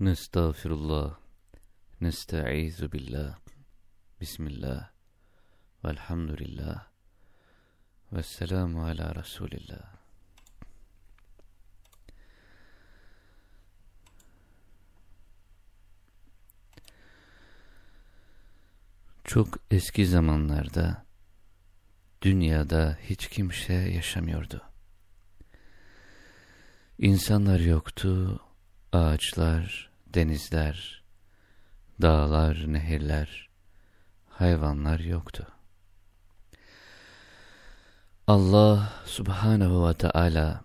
Nestağfirullah. Nesta'izu billah. Bismillah. Velhamdülillah. Vesselamu ala Resulillah. Çok eski zamanlarda dünyada hiç kimse yaşamıyordu. İnsanlar yoktu, ağaçlar, denizler, dağlar, nehirler, hayvanlar yoktu. Allah subhanehu ve Teala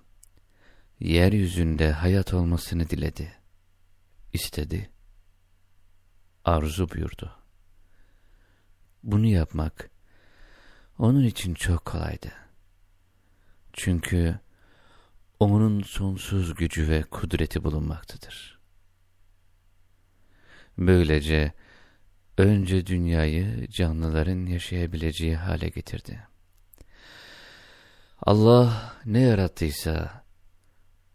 yeryüzünde hayat olmasını diledi, istedi, arzu buyurdu. Bunu yapmak onun için çok kolaydı. Çünkü onun sonsuz gücü ve kudreti bulunmaktadır. Böylece önce dünyayı canlıların yaşayabileceği hale getirdi. Allah ne yarattıysa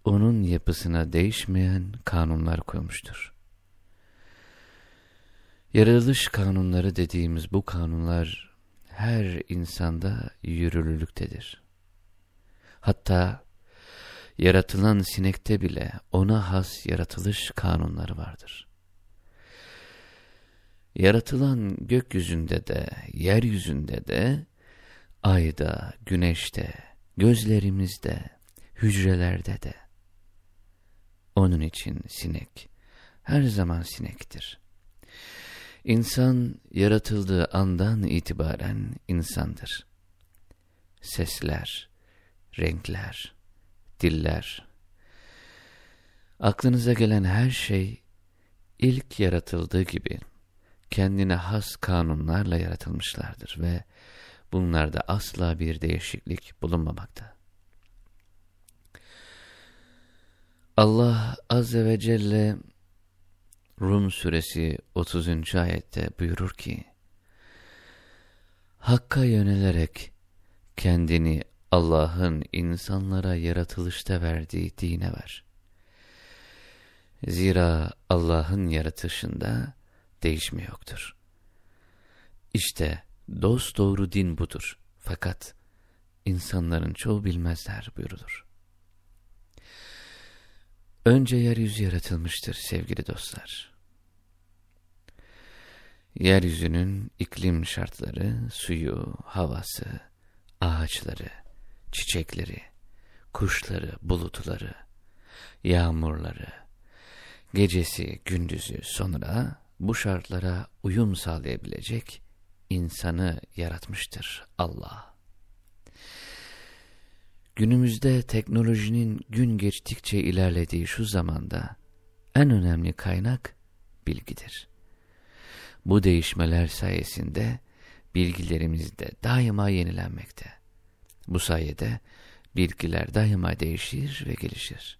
onun yapısına değişmeyen kanunlar koymuştur. Yaratılış kanunları dediğimiz bu kanunlar her insanda yürürlülüktedir. Hatta yaratılan sinekte bile ona has yaratılış kanunları vardır. Yaratılan gökyüzünde de, yeryüzünde de, ayda, güneşte, gözlerimizde, hücrelerde de. Onun için sinek her zaman sinektir. İnsan yaratıldığı andan itibaren insandır. Sesler, renkler, diller, aklınıza gelen her şey ilk yaratıldığı gibi kendine has kanunlarla yaratılmışlardır ve bunlarda asla bir değişiklik bulunmamakta. Allah Azze ve Celle Rum suresi 30. ayette buyurur ki, Hakka yönelerek kendini Allah'ın insanlara yaratılışta verdiği dine ver. Zira Allah'ın yaratışında değişme yoktur. İşte dost doğru din budur. Fakat insanların çoğu bilmezler buyurulur. Önce yeryüzü yaratılmıştır sevgili dostlar. Yeryüzünün iklim şartları, suyu, havası, ağaçları, çiçekleri, kuşları, bulutları, yağmurları, gecesi, gündüzü sonra bu şartlara uyum sağlayabilecek insanı yaratmıştır Allah. Günümüzde teknolojinin gün geçtikçe ilerlediği şu zamanda en önemli kaynak bilgidir. Bu değişmeler sayesinde bilgilerimiz de daima yenilenmekte. Bu sayede bilgiler daima değişir ve gelişir.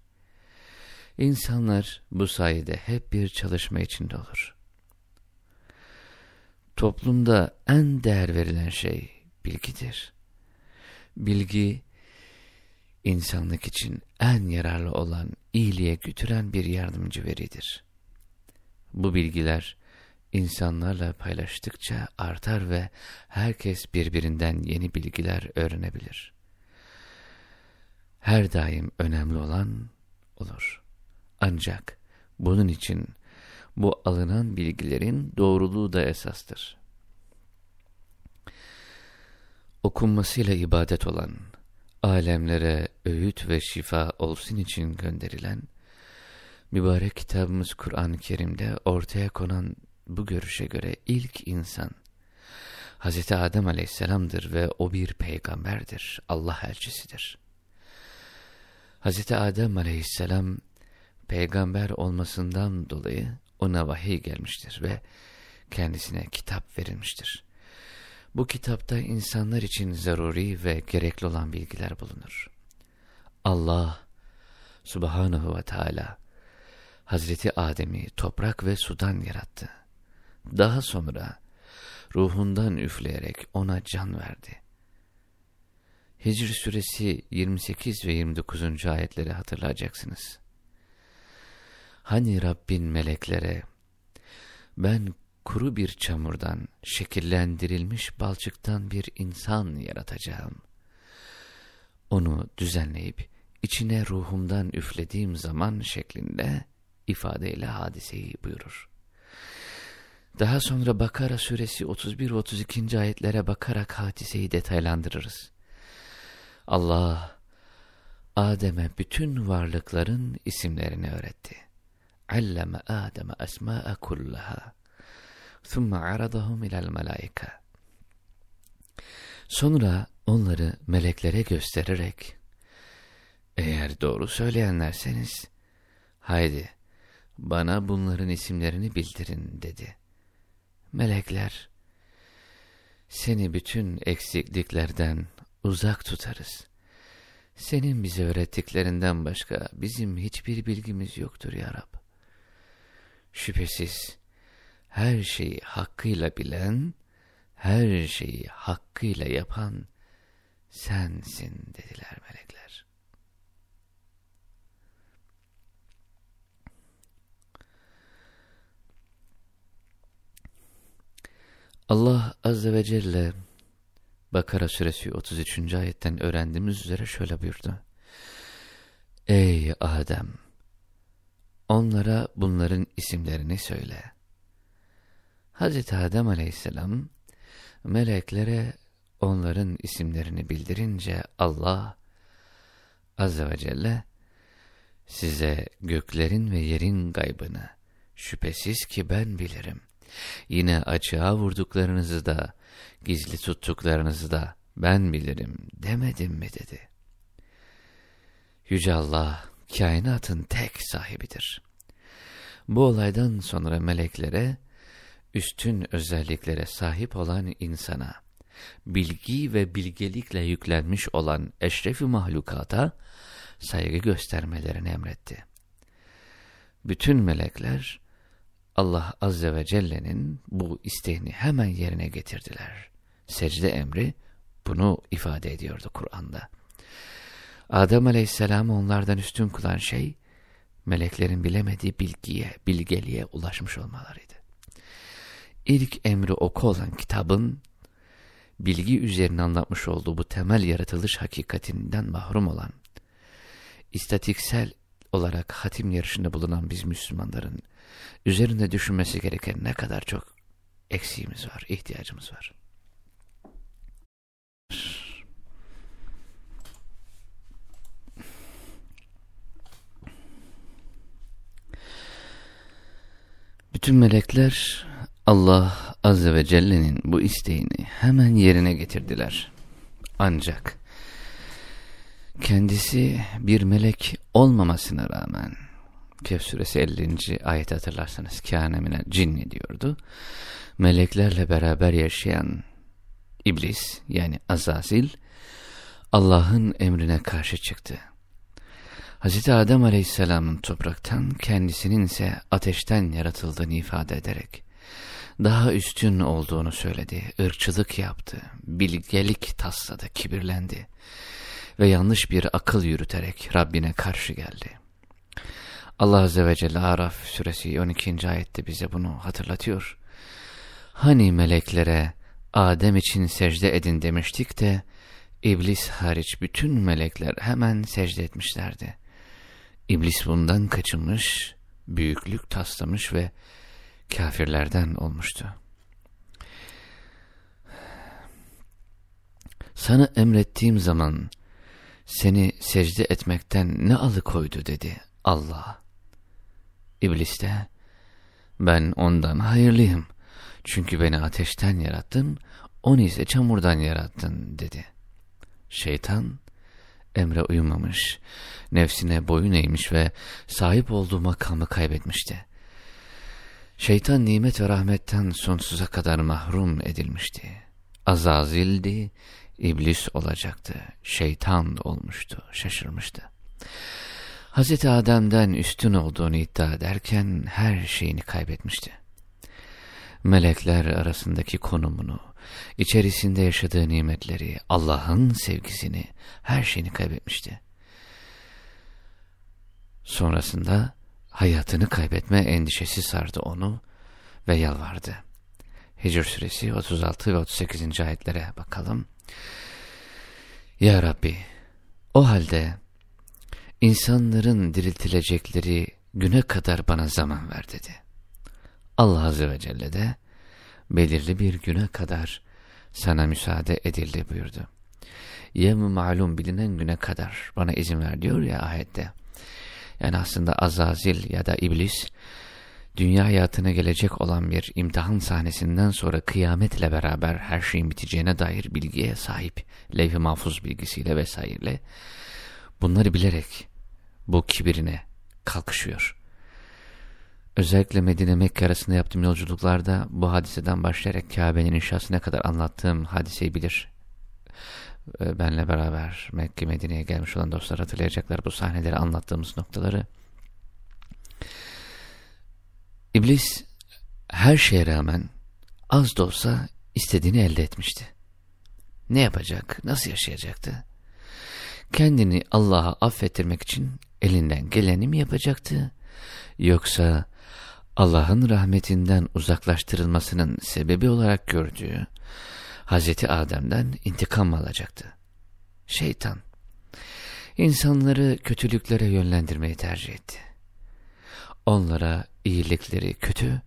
İnsanlar bu sayede hep bir çalışma içinde olur. Toplumda en değer verilen şey bilgidir. Bilgi, insanlık için en yararlı olan, iyiliğe götüren bir yardımcı veridir. Bu bilgiler, insanlarla paylaştıkça artar ve herkes birbirinden yeni bilgiler öğrenebilir. Her daim önemli olan olur. Ancak bunun için bu alınan bilgilerin doğruluğu da esastır. Okunmasıyla ibadet olan, alemlere öğüt ve şifa olsun için gönderilen, mübarek kitabımız Kur'an-ı Kerim'de ortaya konan bu görüşe göre ilk insan, Hz. Adem aleyhisselamdır ve o bir peygamberdir, Allah elçisidir. Hz. Adem aleyhisselam, peygamber olmasından dolayı ona vahiy gelmiştir ve kendisine kitap verilmiştir. Bu kitapta insanlar için zaruri ve gerekli olan bilgiler bulunur. Allah subhanahu ve teala Hazreti Adem'i toprak ve sudan yarattı. Daha sonra ruhundan üfleyerek ona can verdi. Hicr suresi 28 ve 29. ayetleri hatırlayacaksınız. Hani Rabbin meleklere ben kuru bir çamurdan şekillendirilmiş balçıktan bir insan yaratacağım. Onu düzenleyip içine ruhumdan üflediğim zaman şeklinde ifadeyle hadiseyi buyurur. Daha sonra Bakara suresi 31-32. ayetlere bakarak hadiseyi detaylandırırız. Allah, Adem'e bütün varlıkların isimlerini öğretti. Alleme Adem'e esma'e kullaha. Thumma aradahum ilal melaika. Sonra onları meleklere göstererek, eğer doğru söyleyenlerseniz, haydi bana bunların isimlerini bildirin dedi. Melekler, seni bütün eksikliklerden uzak tutarız. Senin bize öğrettiklerinden başka bizim hiçbir bilgimiz yoktur ya Rab. Şüphesiz her şeyi hakkıyla bilen, her şeyi hakkıyla yapan sensin dediler melekler. Allah Azze ve Celle Bakara suresi 33. ayetten öğrendiğimiz üzere şöyle buyurdu. Ey Adem! Onlara bunların isimlerini söyle. Hazreti Adem aleyhisselam meleklere onların isimlerini bildirince Allah Azze ve Celle size göklerin ve yerin gaybını şüphesiz ki ben bilirim. Yine açığa vurduklarınızı da gizli tuttuklarınızı da ben bilirim demedim mi dedi. Yüce Allah kainatın tek sahibidir. Bu olaydan sonra meleklere, üstün özelliklere sahip olan insana, bilgi ve bilgelikle yüklenmiş olan eşrefi mahlukata saygı göstermelerini emretti. Bütün melekler, Allah Azze ve Celle'nin bu isteğini hemen yerine getirdiler. Secde emri bunu ifade ediyordu Kur'an'da. Adem Aleyhisselam'ı onlardan üstün kılan şey, meleklerin bilemediği bilgiye, bilgeliğe ulaşmış olmalarıydı. İlk emri oku olan kitabın, bilgi üzerine anlatmış olduğu bu temel yaratılış hakikatinden mahrum olan, istatiksel olarak hatim yarışında bulunan biz Müslümanların, üzerinde düşünmesi gereken ne kadar çok eksiğimiz var, ihtiyacımız var. Bütün melekler Allah Azze ve Celle'nin bu isteğini hemen yerine getirdiler. Ancak kendisi bir melek olmamasına rağmen Kehf suresi 50. ayet hatırlarsanız kâne cinni diyordu. Meleklerle beraber yaşayan iblis yani Azazil Allah'ın emrine karşı çıktı. Hz. Adem Aleyhisselam'ın topraktan kendisinin ise ateşten yaratıldığını ifade ederek daha üstün olduğunu söyledi, ırkçılık yaptı, bilgelik tasladı, kibirlendi ve yanlış bir akıl yürüterek Rabbine karşı geldi. Allah Azze ve Celle Araf suresi 12. ayette bize bunu hatırlatıyor. Hani meleklere Adem için secde edin demiştik de İblis hariç bütün melekler hemen secde etmişlerdi. İblis bundan kaçınmış, büyüklük taslamış ve kafirlerden olmuştu. Sana emrettiğim zaman seni secde etmekten ne alıkoydu dedi Allah. İblis de ben ondan hayırlıyım. Çünkü beni ateşten yarattın, onu ise çamurdan yarattın dedi. Şeytan emre uyumamış, nefsine boyun eğmiş ve sahip olduğu makamı kaybetmişti. Şeytan nimet ve rahmetten sonsuza kadar mahrum edilmişti. Azazildi, iblis olacaktı, şeytan olmuştu, şaşırmıştı. Hz. Adem'den üstün olduğunu iddia ederken her şeyini kaybetmişti. Melekler arasındaki konumunu, içerisinde yaşadığı nimetleri, Allah'ın sevgisini, her şeyini kaybetmişti. Sonrasında hayatını kaybetme endişesi sardı onu ve yalvardı. Hicr suresi 36 ve 38. ayetlere bakalım. Ya Rabbi, o halde insanların diriltilecekleri güne kadar bana zaman ver dedi. Allah Azze ve Celle de belirli bir güne kadar sana müsaade edildi buyurdu. Yem malum bilinen güne kadar bana izin ver diyor ya ayette. Yani aslında Azazil ya da iblis dünya hayatına gelecek olan bir imtihan sahnesinden sonra kıyametle beraber her şeyin biteceğine dair bilgiye sahip. Levh-i mahfuz bilgisiyle vesaireyle. Bunları bilerek bu kibirine kalkışıyor. Özellikle Medine Mekke arasında yaptığım yolculuklarda bu hadiseden başlayarak Kabe'nin inşasına kadar anlattığım hadiseyi bilir. Ee, benle beraber Mekke Medine'ye gelmiş olan dostlar hatırlayacaklar bu sahneleri anlattığımız noktaları. İblis her şeye rağmen az da olsa istediğini elde etmişti. Ne yapacak, nasıl yaşayacaktı? Kendini Allah'a affettirmek için elinden geleni mi yapacaktı? Yoksa Allah'ın rahmetinden uzaklaştırılmasının sebebi olarak gördüğü Hazreti Adem'den intikam alacaktı. Şeytan, insanları kötülüklere yönlendirmeyi tercih etti. Onlara iyilikleri kötü,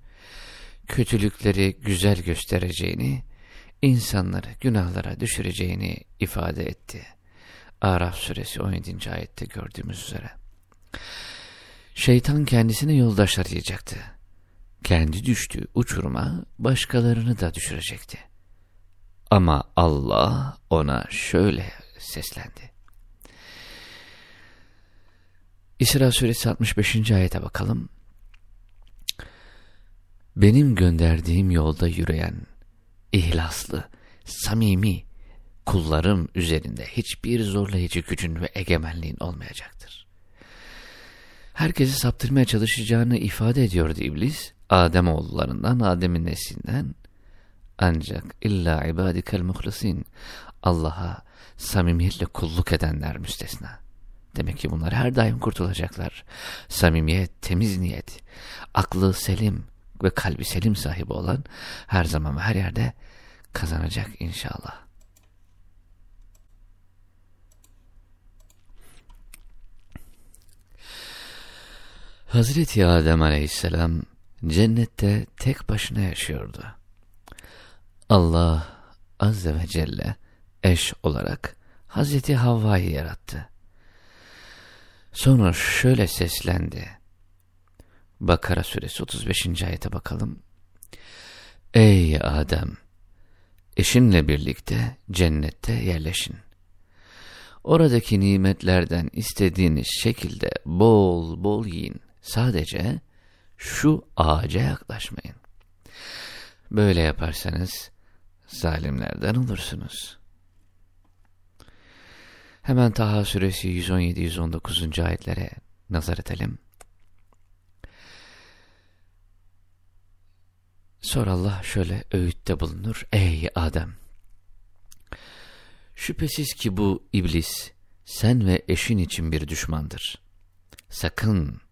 kötülükleri güzel göstereceğini, insanları günahlara düşüreceğini ifade etti. Araf suresi 17. ayette gördüğümüz üzere. Şeytan kendisine yoldaş arayacaktı. Kendi düştüğü uçuruma başkalarını da düşürecekti. Ama Allah ona şöyle seslendi. İsra suresi 65. ayete bakalım. Benim gönderdiğim yolda yürüyen, ihlaslı, samimi kullarım üzerinde hiçbir zorlayıcı gücün ve egemenliğin olmayacaktır. Herkesi saptırmaya çalışacağını ifade ediyordu iblis. Adem oğullarından, Adem'in neslinden ancak illa ibadikel muhlasin Allah'a samimiyetle kulluk edenler müstesna. Demek ki bunlar her daim kurtulacaklar. Samimiyet, temiz niyet, aklı selim ve kalbi selim sahibi olan her zaman ve her yerde kazanacak inşallah. Hazreti Adem aleyhisselam cennette tek başına yaşıyordu. Allah azze ve celle eş olarak Hazreti Havva'yı yarattı. Sonra şöyle seslendi. Bakara suresi 35. ayete bakalım. Ey Adem! Eşinle birlikte cennette yerleşin. Oradaki nimetlerden istediğiniz şekilde bol bol yiyin. Sadece şu ağaca yaklaşmayın. Böyle yaparsanız zalimlerden olursunuz. Hemen Taha suresi 117-119. ayetlere nazar edelim. Sonra Allah şöyle öğütte bulunur. Ey Adem! Şüphesiz ki bu iblis sen ve eşin için bir düşmandır. Sakın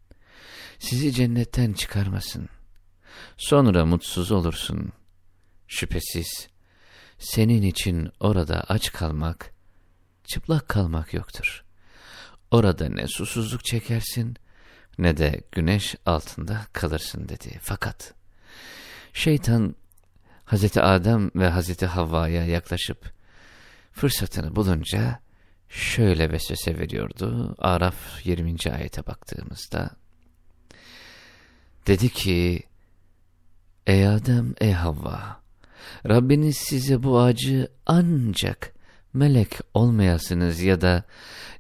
sizi cennetten çıkarmasın. Sonra mutsuz olursun. Şüphesiz senin için orada aç kalmak, çıplak kalmak yoktur. Orada ne susuzluk çekersin ne de güneş altında kalırsın dedi. Fakat şeytan Hazreti Adem ve Hazreti Havva'ya yaklaşıp fırsatını bulunca şöyle vesvese veriyordu. Araf 20. ayete baktığımızda dedi ki Ey Adem, ey Havva Rabbiniz size bu ağacı ancak melek olmayasınız ya da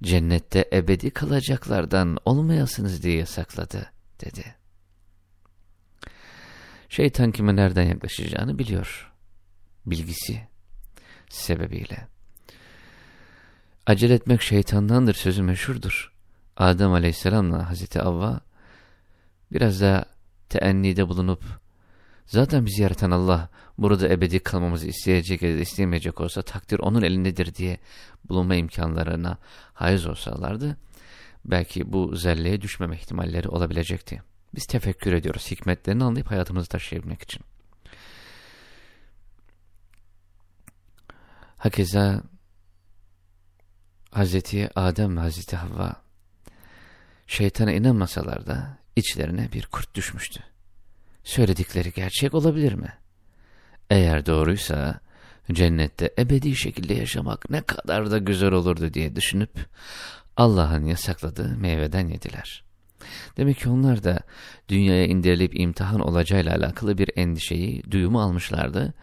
cennette ebedi kalacaklardan olmayasınız diye yasakladı dedi. Şeytan kime nereden yaklaşacağını biliyor. Bilgisi sebebiyle. Acele etmek şeytandandır sözü meşhurdur. Adem aleyhisselamla Hazreti Avva biraz da teennide bulunup zaten bizi yaratan Allah burada ebedi kalmamızı isteyecek ya da isteyemeyecek olsa takdir onun elindedir diye bulunma imkanlarına haiz olsalardı belki bu zelleye düşmeme ihtimalleri olabilecekti. Biz tefekkür ediyoruz hikmetlerini anlayıp hayatımızı taşıyabilmek için. Hakeza Hazreti Adem ve Hazreti Havva şeytana inanmasalar da içlerine bir kurt düşmüştü. Söyledikleri gerçek olabilir mi? Eğer doğruysa cennette ebedi şekilde yaşamak ne kadar da güzel olurdu diye düşünüp Allah'ın yasakladığı meyveden yediler. Demek ki onlar da dünyaya indirilip imtihan olacağıyla alakalı bir endişeyi, duyumu almışlardı.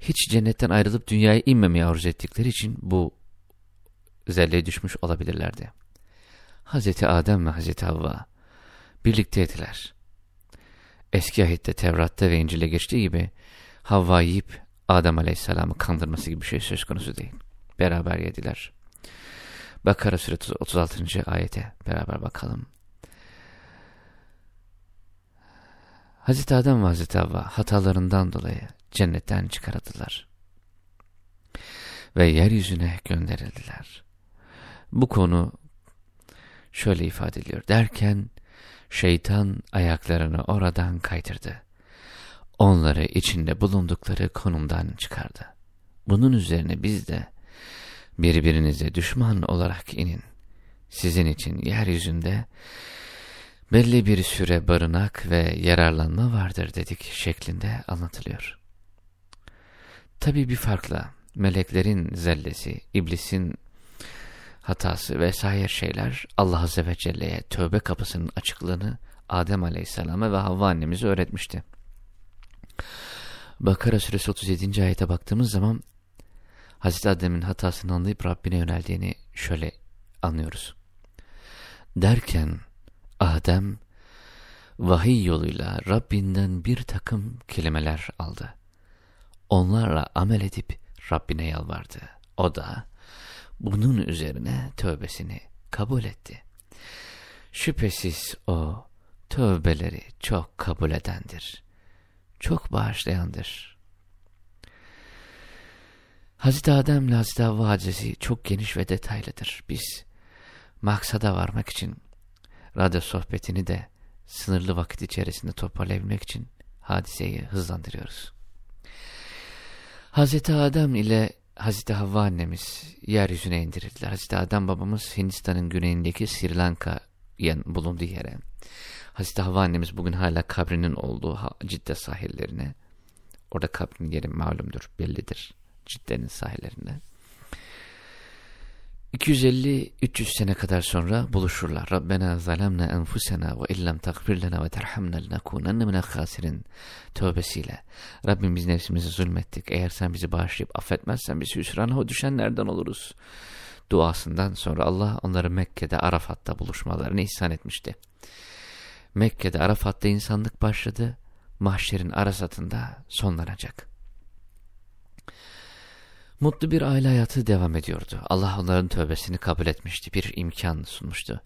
Hiç cennetten ayrılıp dünyaya inmemeye arzu ettikleri için bu zelleye düşmüş olabilirlerdi. Hazreti Adem ve Hazreti Havva birlikteydiler. Eski ahitte Tevrat'ta ve İncil'e geçtiği gibi Havva yiyip Adem Aleyhisselam'ı kandırması gibi bir şey söz konusu değil. Beraber yediler. Bakara suresi 36. ayete beraber bakalım. Hazreti Adem ve Hazreti Havva hatalarından dolayı cennetten çıkarıldılar. Ve yeryüzüne gönderildiler. Bu konu şöyle ifade ediliyor. Derken şeytan ayaklarını oradan kaydırdı. Onları içinde bulundukları konumdan çıkardı. Bunun üzerine biz de birbirinize düşman olarak inin. Sizin için yeryüzünde belli bir süre barınak ve yararlanma vardır dedik şeklinde anlatılıyor. Tabi bir farkla meleklerin zellesi, iblisin hatası vesaire şeyler Allah Azze ve Celle'ye tövbe kapısının açıklığını Adem Aleyhisselam'a ve Havva annemize öğretmişti. Bakara suresi 37. ayete baktığımız zaman Hazreti Adem'in hatasını anlayıp Rabbine yöneldiğini şöyle anlıyoruz. Derken Adem vahiy yoluyla Rabbinden bir takım kelimeler aldı. Onlarla amel edip Rabbine yalvardı. O da bunun üzerine tövbesini kabul etti. Şüphesiz o tövbeleri çok kabul edendir. Çok bağışlayandır. Hazreti Adem ile Hazreti Havva hadisesi çok geniş ve detaylıdır. Biz maksada varmak için radyo sohbetini de sınırlı vakit içerisinde toparlayabilmek için hadiseyi hızlandırıyoruz. Hazreti Adem ile Hazreti Havva annemiz yeryüzüne indirildiler. Hazreti Adem babamız Hindistan'ın güneyindeki Sri Lanka bulunduğu yere. Hazreti Havva annemiz bugün hala kabrinin olduğu Cidde sahillerine. Orada kabrinin yeri malumdur, bellidir. Cidde'nin sahillerinde. 250-300 sene kadar sonra buluşurlar. Rabbena zalemna enfusena ve illem takfir lena ve terhamna lenekunenne minel khasirin tövbesiyle. Rabbim biz nefsimizi zulmettik. Eğer sen bizi bağışlayıp affetmezsen biz hüsrana düşenlerden oluruz. Duasından sonra Allah onları Mekke'de Arafat'ta buluşmalarını ihsan etmişti. Mekke'de Arafat'ta insanlık başladı. Mahşerin arasatında sonlanacak. Mutlu bir aile hayatı devam ediyordu. Allah onların tövbesini kabul etmişti, bir imkan sunmuştu.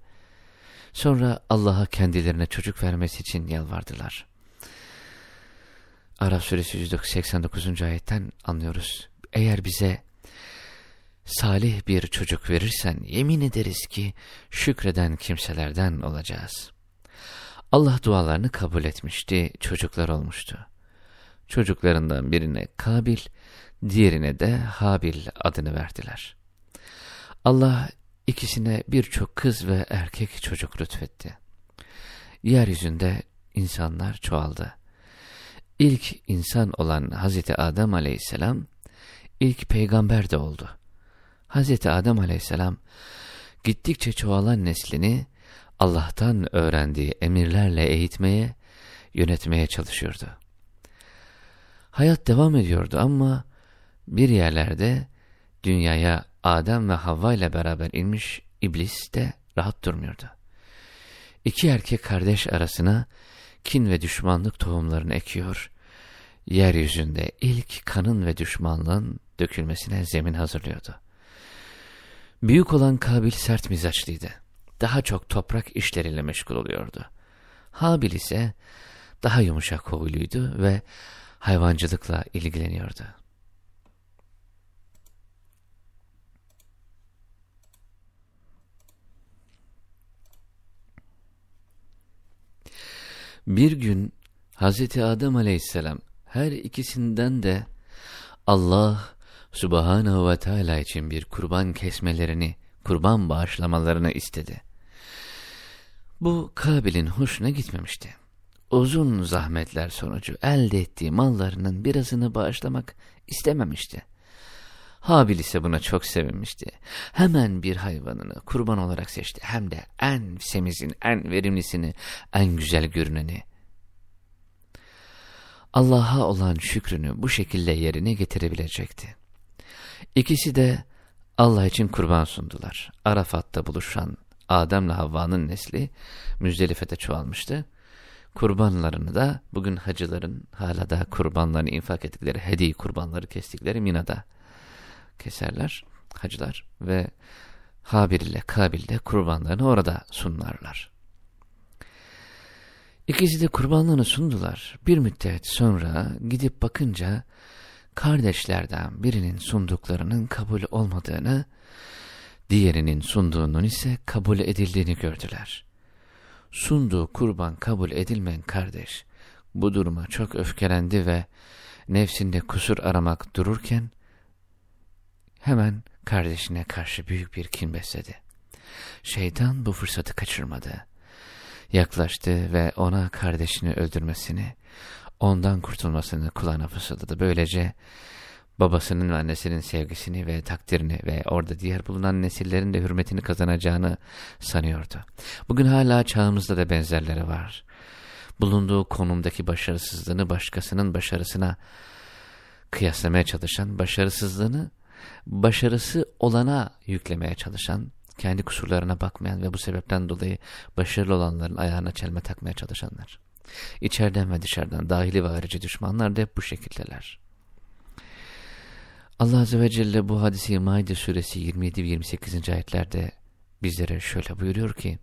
Sonra Allah'a kendilerine çocuk vermesi için yalvardılar. Araf suresi 189. ayetten anlıyoruz. Eğer bize salih bir çocuk verirsen yemin ederiz ki şükreden kimselerden olacağız. Allah dualarını kabul etmişti, çocuklar olmuştu. Çocuklarından birine Kabil, diğerine de Habil adını verdiler. Allah ikisine birçok kız ve erkek çocuk lütfetti. Yeryüzünde insanlar çoğaldı. İlk insan olan Hazreti Adem aleyhisselam ilk peygamber de oldu. Hazreti Adem aleyhisselam gittikçe çoğalan neslini Allah'tan öğrendiği emirlerle eğitmeye, yönetmeye çalışıyordu. Hayat devam ediyordu ama bir yerlerde dünyaya Adem ve Havva ile beraber inmiş iblis de rahat durmuyordu. İki erkek kardeş arasına kin ve düşmanlık tohumlarını ekiyor, yeryüzünde ilk kanın ve düşmanlığın dökülmesine zemin hazırlıyordu. Büyük olan Kabil sert mizaçlıydı. Daha çok toprak işleriyle meşgul oluyordu. Habil ise daha yumuşak huyluydu ve hayvancılıkla ilgileniyordu. Bir gün Hazreti Adem aleyhisselam her ikisinden de Allah subhanahu ve teala için bir kurban kesmelerini, kurban bağışlamalarını istedi. Bu Kabil'in hoşuna gitmemişti. Uzun zahmetler sonucu elde ettiği mallarının birazını bağışlamak istememişti. Habil ise buna çok sevinmişti. Hemen bir hayvanını kurban olarak seçti. Hem de en semizin, en verimlisini, en güzel görüneni. Allah'a olan şükrünü bu şekilde yerine getirebilecekti. İkisi de Allah için kurban sundular. Arafat'ta buluşan Adem'le Havva'nın nesli Müzdelife'de çoğalmıştı. Kurbanlarını da bugün hacıların hala da kurbanlarını infak ettikleri, hediye kurbanları kestikleri Mina'da keserler hacılar ve Habil ile Kabil de kurbanlarını orada sunarlar. İkisi de kurbanlarını sundular. Bir müddet sonra gidip bakınca kardeşlerden birinin sunduklarının kabul olmadığını, diğerinin sunduğunun ise kabul edildiğini gördüler. Sunduğu kurban kabul edilmeyen kardeş bu duruma çok öfkelendi ve nefsinde kusur aramak dururken hemen kardeşine karşı büyük bir kin besledi. Şeytan bu fırsatı kaçırmadı. Yaklaştı ve ona kardeşini öldürmesini, ondan kurtulmasını kulağına fısıldadı. Böylece babasının ve annesinin sevgisini ve takdirini ve orada diğer bulunan nesillerin de hürmetini kazanacağını sanıyordu. Bugün hala çağımızda da benzerleri var. Bulunduğu konumdaki başarısızlığını başkasının başarısına kıyaslamaya çalışan, başarısızlığını başarısı olana yüklemeye çalışan, kendi kusurlarına bakmayan ve bu sebepten dolayı başarılı olanların ayağına çelme takmaya çalışanlar. İçeriden ve dışarıdan dahili ve harici düşmanlar da hep bu şekildeler. Allah Azze ve Celle bu hadisi Maide suresi 27 ve 28. ayetlerde bizlere şöyle buyuruyor ki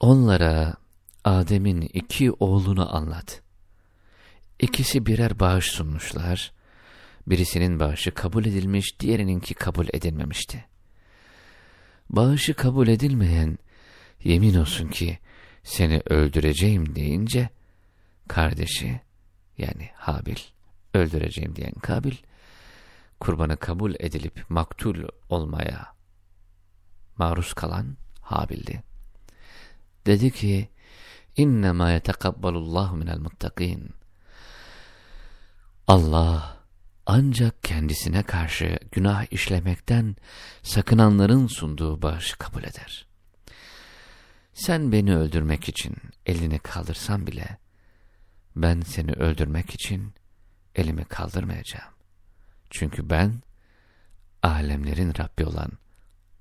Onlara Adem'in iki oğlunu anlat. İkisi birer bağış sunmuşlar. Birisinin bağışı kabul edilmiş, diğerininki kabul edilmemişti. Bağışı kabul edilmeyen, yemin olsun ki seni öldüreceğim deyince, kardeşi yani Habil, öldüreceğim diyen Kabil, kurbanı kabul edilip maktul olmaya maruz kalan Habil'di. Dedi ki, İnnemâ yetekabbalullahu minel muttakîn. Allah ancak kendisine karşı günah işlemekten sakınanların sunduğu bağışı kabul eder. Sen beni öldürmek için elini kaldırsan bile, ben seni öldürmek için elimi kaldırmayacağım. Çünkü ben, alemlerin Rabbi olan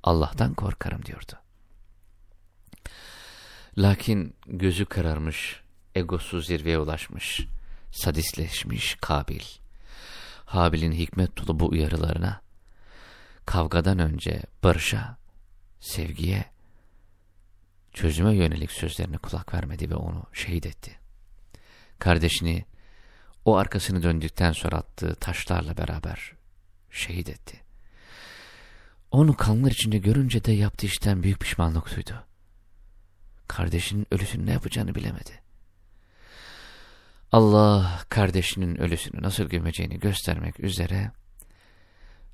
Allah'tan korkarım diyordu. Lakin gözü kararmış, egosu zirveye ulaşmış, sadisleşmiş Kabil, Habil'in hikmet dolu bu uyarılarına, kavgadan önce barışa, sevgiye, çözüme yönelik sözlerine kulak vermedi ve onu şehit etti. Kardeşini o arkasını döndükten sonra attığı taşlarla beraber şehit etti. Onu kanlar içinde görünce de yaptığı işten büyük pişmanlık duydu. Kardeşinin ölüsünü ne yapacağını bilemedi. Allah kardeşinin ölüsünü nasıl gömeceğini göstermek üzere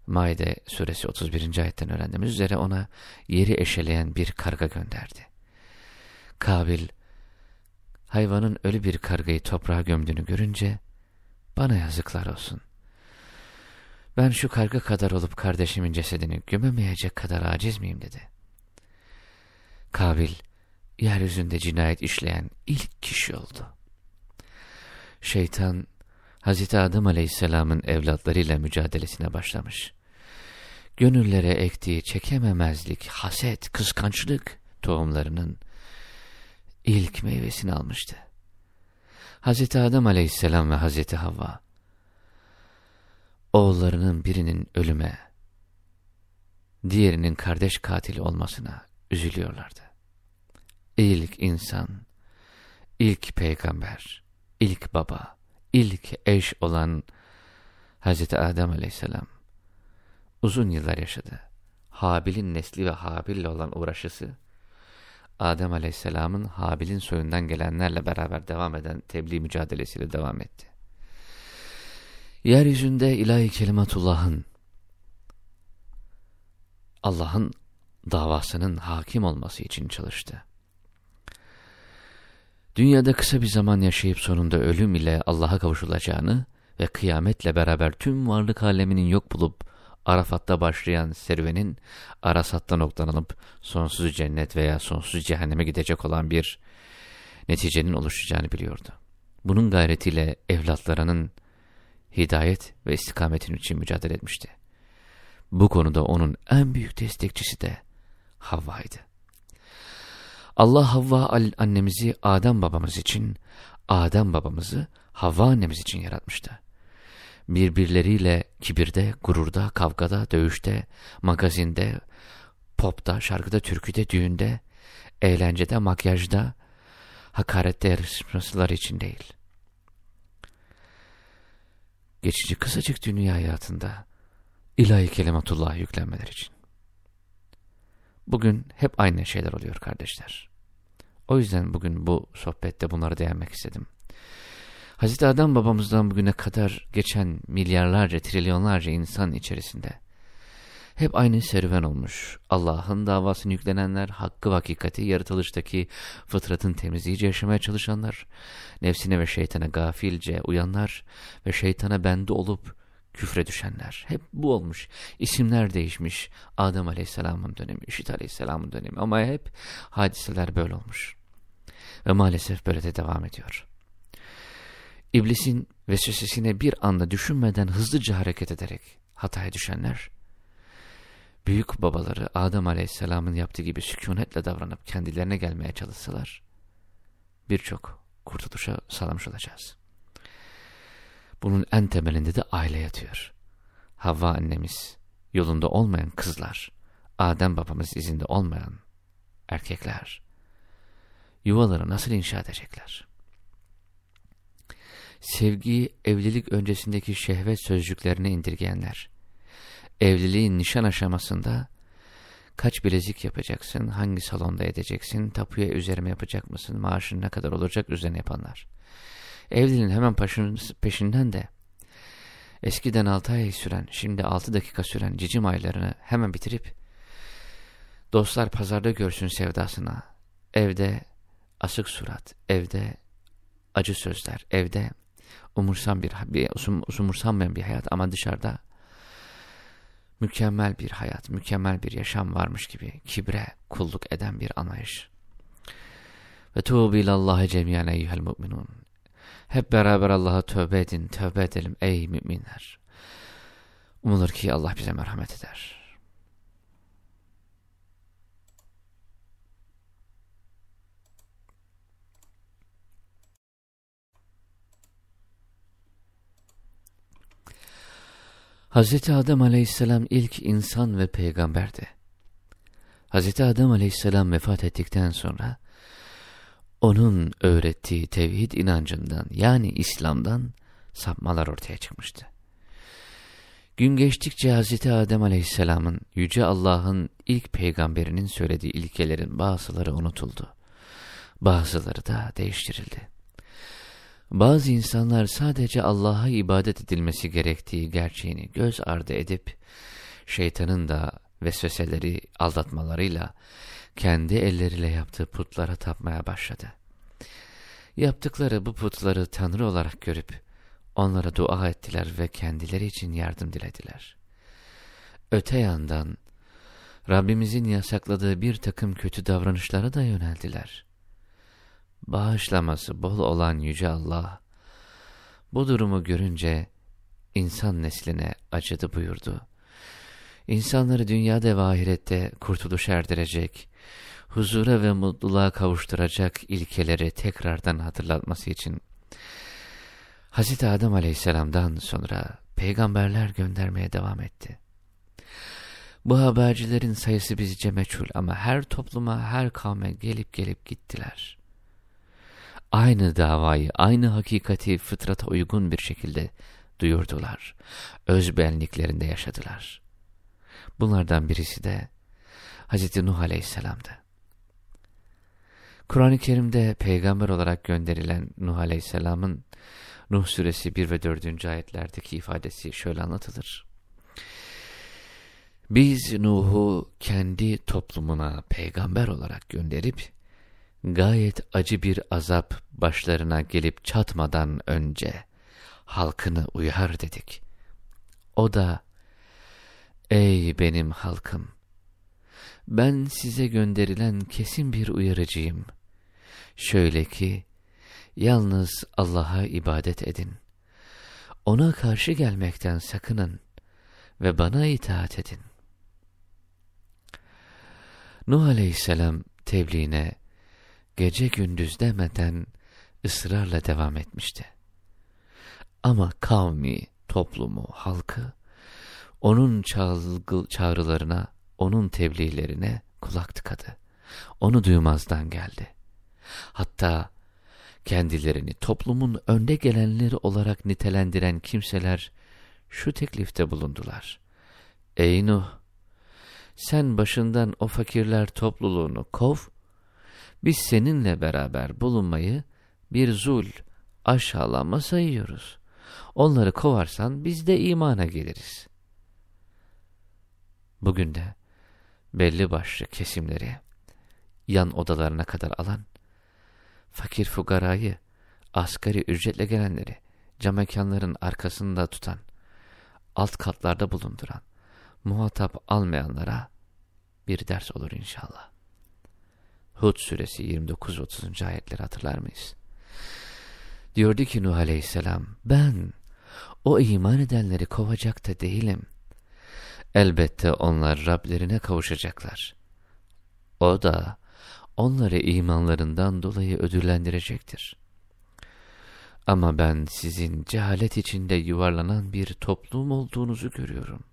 Maide suresi 31. ayetten öğrendiğimiz üzere ona yeri eşeleyen bir karga gönderdi. Kabil hayvanın ölü bir kargayı toprağa gömdüğünü görünce bana yazıklar olsun. Ben şu karga kadar olup kardeşimin cesedini gömemeyecek kadar aciz miyim dedi. Kabil yeryüzünde cinayet işleyen ilk kişi oldu. Şeytan Hz. Adem Aleyhisselam'ın evlatlarıyla mücadelesine başlamış. Gönüllere ektiği çekememezlik, haset, kıskançlık tohumlarının ilk meyvesini almıştı. Hz. Adem Aleyhisselam ve Hz. Havva oğullarının birinin ölüme, diğerinin kardeş katili olmasına üzülüyorlardı. İlk insan, ilk peygamber, ilk baba, ilk eş olan Hz. Adem aleyhisselam uzun yıllar yaşadı. Habil'in nesli ve Habil'le olan uğraşısı Adem Aleyhisselam'ın Habil'in soyundan gelenlerle beraber devam eden tebliğ mücadelesiyle devam etti. Yeryüzünde ilahi kelimatullah'ın Allah'ın davasının hakim olması için çalıştı. Dünyada kısa bir zaman yaşayıp sonunda ölüm ile Allah'a kavuşulacağını ve kıyametle beraber tüm varlık aleminin yok bulup Arafat'ta başlayan serüvenin Arasat'ta noktalanıp sonsuz cennet veya sonsuz cehenneme gidecek olan bir neticenin oluşacağını biliyordu. Bunun gayretiyle evlatlarının hidayet ve istikametin için mücadele etmişti. Bu konuda onun en büyük destekçisi de Havva'ydı. Allah Havva annemizi Adem babamız için, Adem babamızı Havva annemiz için yaratmıştı. Birbirleriyle kibirde, gururda, kavgada, dövüşte, magazinde, popta, şarkıda, türküde, düğünde, eğlencede, makyajda, hakarette yarışmalar için değil. Geçici kısacık dünya hayatında ilahi kelimatullah yüklenmeler için. Bugün hep aynı şeyler oluyor kardeşler. O yüzden bugün bu sohbette bunları değinmek istedim. Hazreti Adam babamızdan bugüne kadar geçen milyarlarca, trilyonlarca insan içerisinde hep aynı serüven olmuş. Allah'ın davasını yüklenenler, hakkı ve hakikati, yaratılıştaki fıtratın temizliğice yaşamaya çalışanlar, nefsine ve şeytana gafilce uyanlar ve şeytana bende olup küfre düşenler. Hep bu olmuş. İsimler değişmiş. Adem Aleyhisselam'ın dönemi, İşit Aleyhisselam'ın dönemi ama hep hadiseler böyle olmuş. Ve maalesef böyle de devam ediyor. İblisin vesvesesine bir anda düşünmeden hızlıca hareket ederek hataya düşenler, büyük babaları Adem Aleyhisselam'ın yaptığı gibi sükunetle davranıp kendilerine gelmeye çalışsalar, birçok kurtuluşa salamış olacağız. Bunun en temelinde de aile yatıyor. Havva annemiz, yolunda olmayan kızlar, Adem babamız izinde olmayan erkekler, yuvaları nasıl inşa edecekler? Sevgiyi evlilik öncesindeki şehvet sözcüklerine indirgeyenler, evliliğin nişan aşamasında kaç bilezik yapacaksın, hangi salonda edeceksin, tapuya üzerime yapacak mısın, maaşın ne kadar olacak üzerine yapanlar. Evliliğin hemen peşinden de eskiden 6 ay süren, şimdi 6 dakika süren cicim aylarını hemen bitirip dostlar pazarda görsün sevdasına, evde asık surat, evde acı sözler, evde umursam bir, bir umursanmayan bir hayat ama dışarıda mükemmel bir hayat, mükemmel bir yaşam varmış gibi kibre kulluk eden bir anlayış. Ve tuğbi ilallahi cemiyen eyyühel mu'minun. Hep beraber Allah'a tövbe edin, tövbe edelim ey müminler. Umulur ki Allah bize merhamet eder. Hz. Adem aleyhisselam ilk insan ve peygamberdi. Hz. Adem aleyhisselam vefat ettikten sonra onun öğrettiği tevhid inancından yani İslam'dan sapmalar ortaya çıkmıştı. Gün geçtikçe Hz. Adem aleyhisselamın Yüce Allah'ın ilk peygamberinin söylediği ilkelerin bazıları unutuldu. Bazıları da değiştirildi. Bazı insanlar sadece Allah'a ibadet edilmesi gerektiği gerçeğini göz ardı edip, şeytanın da vesveseleri aldatmalarıyla kendi elleriyle yaptığı putlara tapmaya başladı. Yaptıkları bu putları Tanrı olarak görüp onlara dua ettiler ve kendileri için yardım dilediler. Öte yandan Rabbimizin yasakladığı bir takım kötü davranışlara da yöneldiler. Bağışlaması bol olan Yüce Allah, bu durumu görünce insan nesline acıdı buyurdu. İnsanları dünyada ve ahirette kurtuluş erdirecek, huzura ve mutluluğa kavuşturacak ilkeleri tekrardan hatırlatması için Hz. Adem aleyhisselamdan sonra peygamberler göndermeye devam etti. Bu habercilerin sayısı bizce meçhul ama her topluma, her kavme gelip gelip gittiler. Aynı davayı, aynı hakikati fıtrata uygun bir şekilde duyurdular. Öz benliklerinde yaşadılar. Bunlardan birisi de Hz. Nuh aleyhisselamdı. Kur'an-ı Kerim'de peygamber olarak gönderilen Nuh Aleyhisselam'ın Nuh suresi 1 ve 4. ayetlerdeki ifadesi şöyle anlatılır. Biz Nuh'u kendi toplumuna peygamber olarak gönderip gayet acı bir azap başlarına gelip çatmadan önce halkını uyar dedik. O da ey benim halkım ben size gönderilen kesin bir uyarıcıyım. Şöyle ki yalnız Allah'a ibadet edin. Ona karşı gelmekten sakının ve bana itaat edin. Nuh aleyhisselam tebliğine gece gündüz demeden ısrarla devam etmişti. Ama kavmi, toplumu, halkı onun çağrı, çağrılarına, onun tebliğlerine kulak tıkadı. Onu duymazdan geldi. Hatta kendilerini toplumun önde gelenleri olarak nitelendiren kimseler şu teklifte bulundular. Ey Nuh! Sen başından o fakirler topluluğunu kov, biz seninle beraber bulunmayı bir zul, aşağılama sayıyoruz. Onları kovarsan biz de imana geliriz. Bugün de belli başlı kesimleri yan odalarına kadar alan, fakir fugarayı, asgari ücretle gelenleri cam mekanların arkasında tutan, alt katlarda bulunduran, muhatap almayanlara bir ders olur inşallah. Hud suresi 29-30. ayetleri hatırlar mıyız? Diyordu ki Nuh aleyhisselam, ben o iman edenleri kovacak da değilim. Elbette onlar Rablerine kavuşacaklar. O da onları imanlarından dolayı ödüllendirecektir. Ama ben sizin cehalet içinde yuvarlanan bir toplum olduğunuzu görüyorum.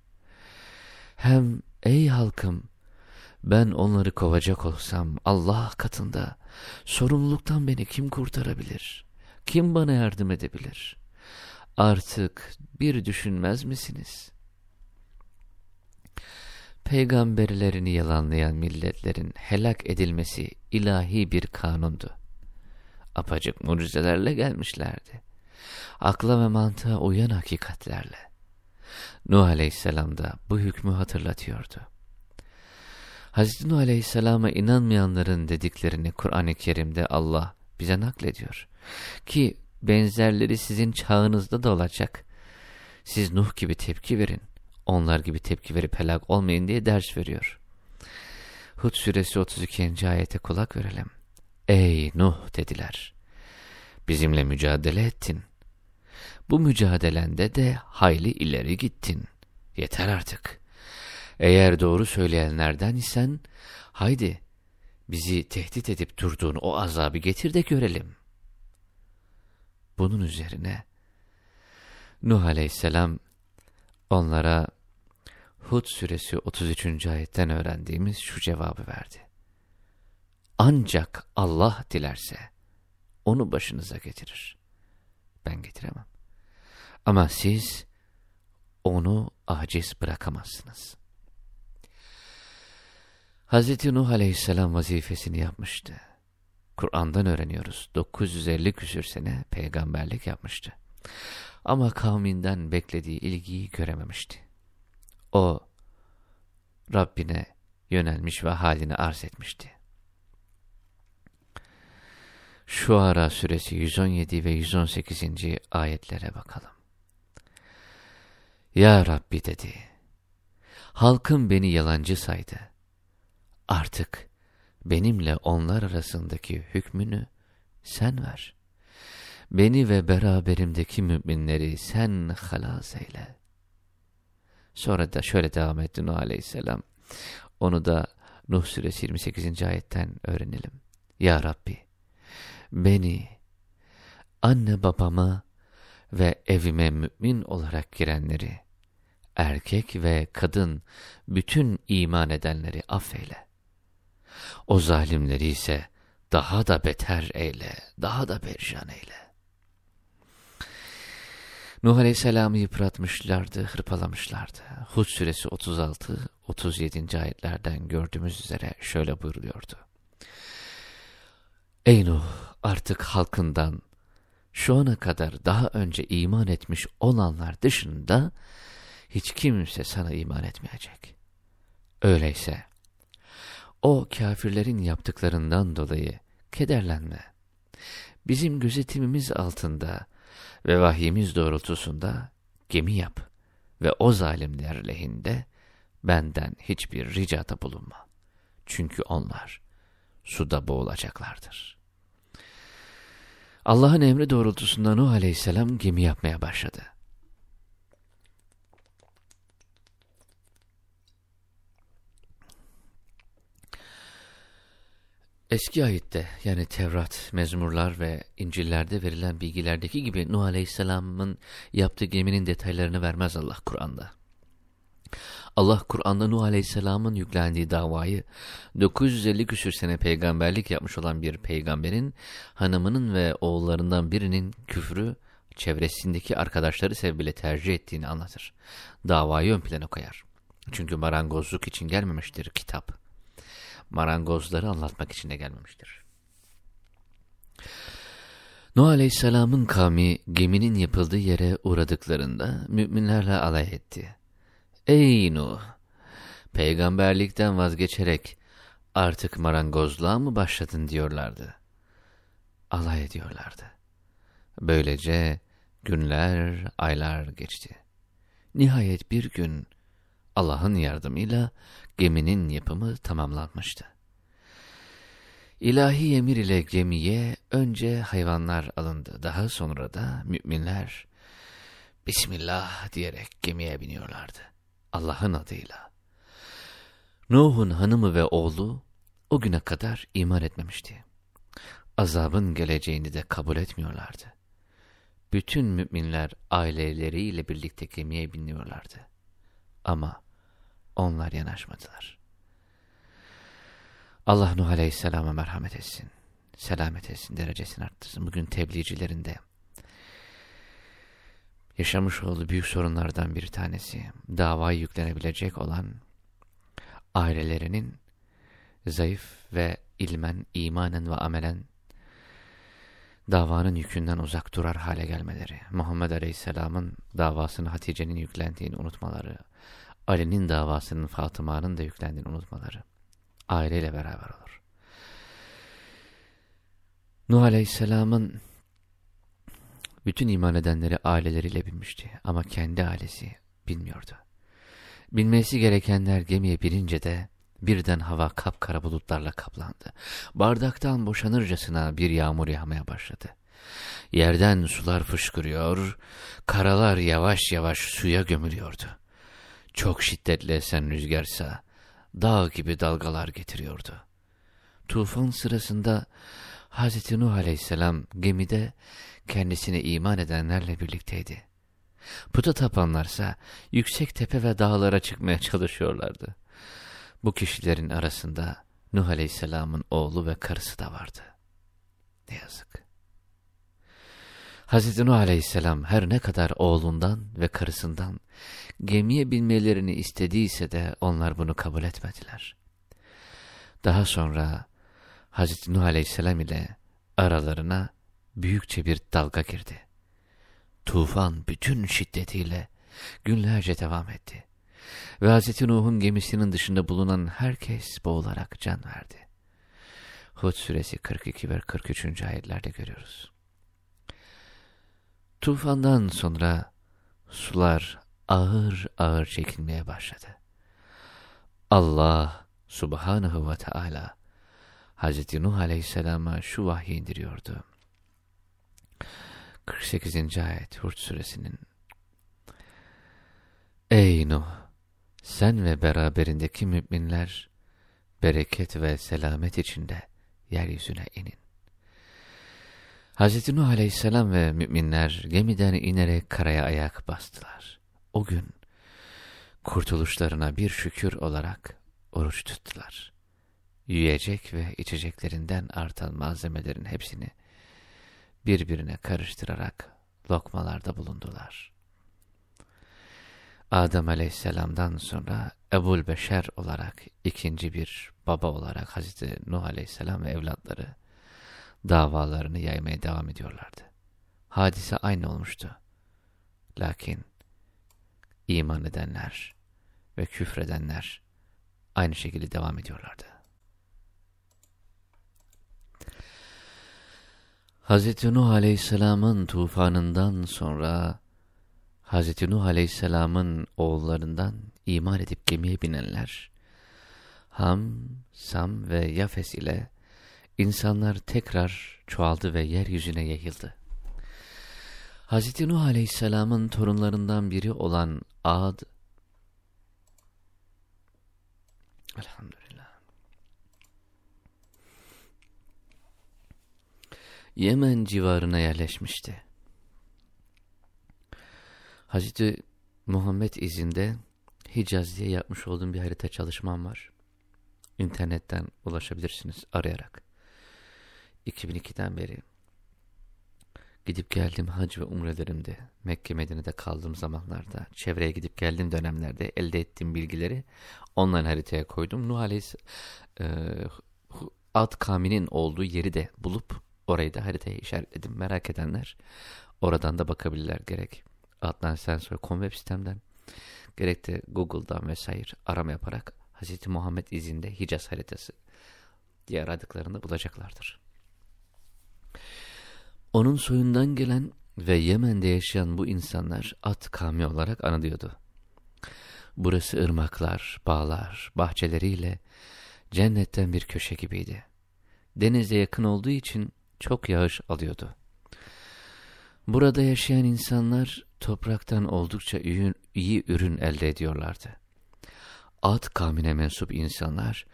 Hem ey halkım, ben onları kovacak olsam Allah katında sorumluluktan beni kim kurtarabilir? Kim bana yardım edebilir? Artık bir düşünmez misiniz? Peygamberlerini yalanlayan milletlerin helak edilmesi ilahi bir kanundu. Apacık mucizelerle gelmişlerdi. Akla ve mantığa uyan hakikatlerle. Nuh Aleyhisselam da bu hükmü hatırlatıyordu. Hazreti Nuh Aleyhisselam'a inanmayanların dediklerini Kur'an-ı Kerim'de Allah bize naklediyor. Ki benzerleri sizin çağınızda da olacak. Siz Nuh gibi tepki verin. Onlar gibi tepki verip helak olmayın diye ders veriyor. Hud suresi 32. ayete kulak verelim. Ey Nuh dediler. Bizimle mücadele ettin. Bu mücadelende de hayli ileri gittin. Yeter artık. Eğer doğru söyleyenlerden isen, haydi bizi tehdit edip durduğun o azabı getir de görelim. Bunun üzerine Nuh aleyhisselam onlara Hud suresi 33. ayetten öğrendiğimiz şu cevabı verdi. Ancak Allah dilerse onu başınıza getirir. Ben getiremem. Ama siz onu aciz bırakamazsınız. Hz. Nuh aleyhisselam vazifesini yapmıştı. Kur'an'dan öğreniyoruz. 950 küsür sene peygamberlik yapmıştı. Ama kavminden beklediği ilgiyi görememişti. O Rabbine yönelmiş ve halini arz etmişti. Şu ara suresi 117 ve 118. ayetlere bakalım. Ya Rabbi dedi, halkım beni yalancı saydı. Artık benimle onlar arasındaki hükmünü sen ver. Beni ve beraberimdeki müminleri sen halas eyle. Sonra da şöyle devam etti Nuh Aleyhisselam. Onu da Nuh Suresi 28. ayetten öğrenelim. Ya Rabbi, beni, anne babama ve evime mümin olarak girenleri, erkek ve kadın, bütün iman edenleri affeyle. O zalimleri ise daha da beter eyle, daha da perişan eyle. Nuh Aleyhisselam'ı yıpratmışlardı, hırpalamışlardı. Hud suresi 36-37. ayetlerden gördüğümüz üzere şöyle buyuruyordu. Ey Nuh artık halkından şu ana kadar daha önce iman etmiş olanlar dışında hiç kimse sana iman etmeyecek. Öyleyse o kafirlerin yaptıklarından dolayı kederlenme. Bizim gözetimimiz altında ve vahyimiz doğrultusunda gemi yap ve o zalimler lehinde benden hiçbir ricada bulunma. Çünkü onlar suda boğulacaklardır. Allah'ın emri doğrultusunda Nuh aleyhisselam gemi yapmaya başladı. Eski ayette yani Tevrat, Mezmurlar ve İncil'lerde verilen bilgilerdeki gibi Nuh Aleyhisselam'ın yaptığı geminin detaylarını vermez Allah Kur'an'da. Allah Kur'an'da Nuh Aleyhisselam'ın yüklendiği davayı 950 küsür sene peygamberlik yapmış olan bir peygamberin hanımının ve oğullarından birinin küfrü çevresindeki arkadaşları sebebiyle tercih ettiğini anlatır. Davayı ön plana koyar. Çünkü marangozluk için gelmemiştir kitap marangozları anlatmak için de gelmemiştir. Nuh Aleyhisselam'ın kavmi geminin yapıldığı yere uğradıklarında müminlerle alay etti. Ey Nuh! Peygamberlikten vazgeçerek artık marangozluğa mı başladın diyorlardı. Alay ediyorlardı. Böylece günler, aylar geçti. Nihayet bir gün Allah'ın yardımıyla geminin yapımı tamamlanmıştı. İlahi emir ile gemiye önce hayvanlar alındı. Daha sonra da müminler Bismillah diyerek gemiye biniyorlardı. Allah'ın adıyla. Nuh'un hanımı ve oğlu o güne kadar iman etmemişti. Azabın geleceğini de kabul etmiyorlardı. Bütün müminler aileleriyle birlikte gemiye biniyorlardı. Ama onlar yanaşmadılar. Allah Nuh Aleyhisselam'a merhamet etsin. Selamet etsin, derecesini arttırsın. Bugün tebliğcilerinde yaşamış olduğu büyük sorunlardan bir tanesi davayı yüklenebilecek olan ailelerinin zayıf ve ilmen, imanen ve amelen davanın yükünden uzak durar hale gelmeleri, Muhammed Aleyhisselam'ın davasını Hatice'nin yüklendiğini unutmaları, Ali'nin davasının Fatıma'nın da yüklendiğini unutmaları aileyle beraber olur. Nuh Aleyhisselam'ın bütün iman edenleri aileleriyle binmişti ama kendi ailesi bilmiyordu. Bilmesi gerekenler gemiye binince de birden hava kapkara bulutlarla kaplandı. Bardaktan boşanırcasına bir yağmur yağmaya başladı. Yerden sular fışkırıyor, karalar yavaş yavaş suya gömülüyordu. Çok şiddetli esen rüzgarsa dağ gibi dalgalar getiriyordu. Tufan sırasında Hz. Nuh aleyhisselam gemide kendisine iman edenlerle birlikteydi. Puta tapanlarsa yüksek tepe ve dağlara çıkmaya çalışıyorlardı. Bu kişilerin arasında Nuh aleyhisselamın oğlu ve karısı da vardı. Ne yazık. Hz. Nuh aleyhisselam her ne kadar oğlundan ve karısından gemiye binmelerini istediyse de onlar bunu kabul etmediler. Daha sonra Hz. Nuh aleyhisselam ile aralarına büyükçe bir dalga girdi. Tufan bütün şiddetiyle günlerce devam etti. Ve Hz. Nuh'un gemisinin dışında bulunan herkes boğularak can verdi. Hud suresi 42 ve 43. ayetlerde görüyoruz. Tufandan sonra sular ağır ağır çekilmeye başladı. Allah subhanahu ve teala Hz. Nuh aleyhisselama şu vahyi indiriyordu. 48. ayet Hud suresinin Ey Nuh! Sen ve beraberindeki müminler bereket ve selamet içinde yeryüzüne inin. Hz. Nuh aleyhisselam ve müminler gemiden inerek karaya ayak bastılar. O gün kurtuluşlarına bir şükür olarak oruç tuttular. Yiyecek ve içeceklerinden artan malzemelerin hepsini birbirine karıştırarak lokmalarda bulundular. Adem aleyhisselamdan sonra Ebul Beşer olarak ikinci bir baba olarak Hazreti Nuh aleyhisselam ve evlatları davalarını yaymaya devam ediyorlardı. Hadise aynı olmuştu. Lakin iman edenler ve küfredenler aynı şekilde devam ediyorlardı. Hz. Nuh Aleyhisselam'ın tufanından sonra Hz. Nuh Aleyhisselam'ın oğullarından iman edip gemiye binenler Ham, Sam ve Yafes ile insanlar tekrar çoğaldı ve yeryüzüne yayıldı. Hz. Nuh Aleyhisselam'ın torunlarından biri olan Ad, Elhamdülillah, Yemen civarına yerleşmişti. Hz. Muhammed izinde Hicaz yapmış olduğum bir harita çalışmam var. İnternetten ulaşabilirsiniz arayarak. 2002'den beri gidip geldim hac ve umrelerimde, Mekke Medine'de kaldığım zamanlarda, çevreye gidip geldiğim dönemlerde elde ettiğim bilgileri online haritaya koydum. Nuh Aleyhisselam e, Ad kavminin olduğu yeri de bulup orayı da haritaya işaretledim. Merak edenler oradan da bakabilirler gerek. Adnansensör.com web sitemden gerek de Google'dan vesaire arama yaparak Hz. Muhammed izinde Hicaz haritası diye aradıklarında bulacaklardır. Onun soyundan gelen ve Yemen'de yaşayan bu insanlar At kavmi olarak anılıyordu. Burası ırmaklar, bağlar, bahçeleriyle cennetten bir köşe gibiydi. Denize yakın olduğu için çok yağış alıyordu. Burada yaşayan insanlar topraktan oldukça iyi, iyi ürün elde ediyorlardı. Ad kavmine mensup insanlar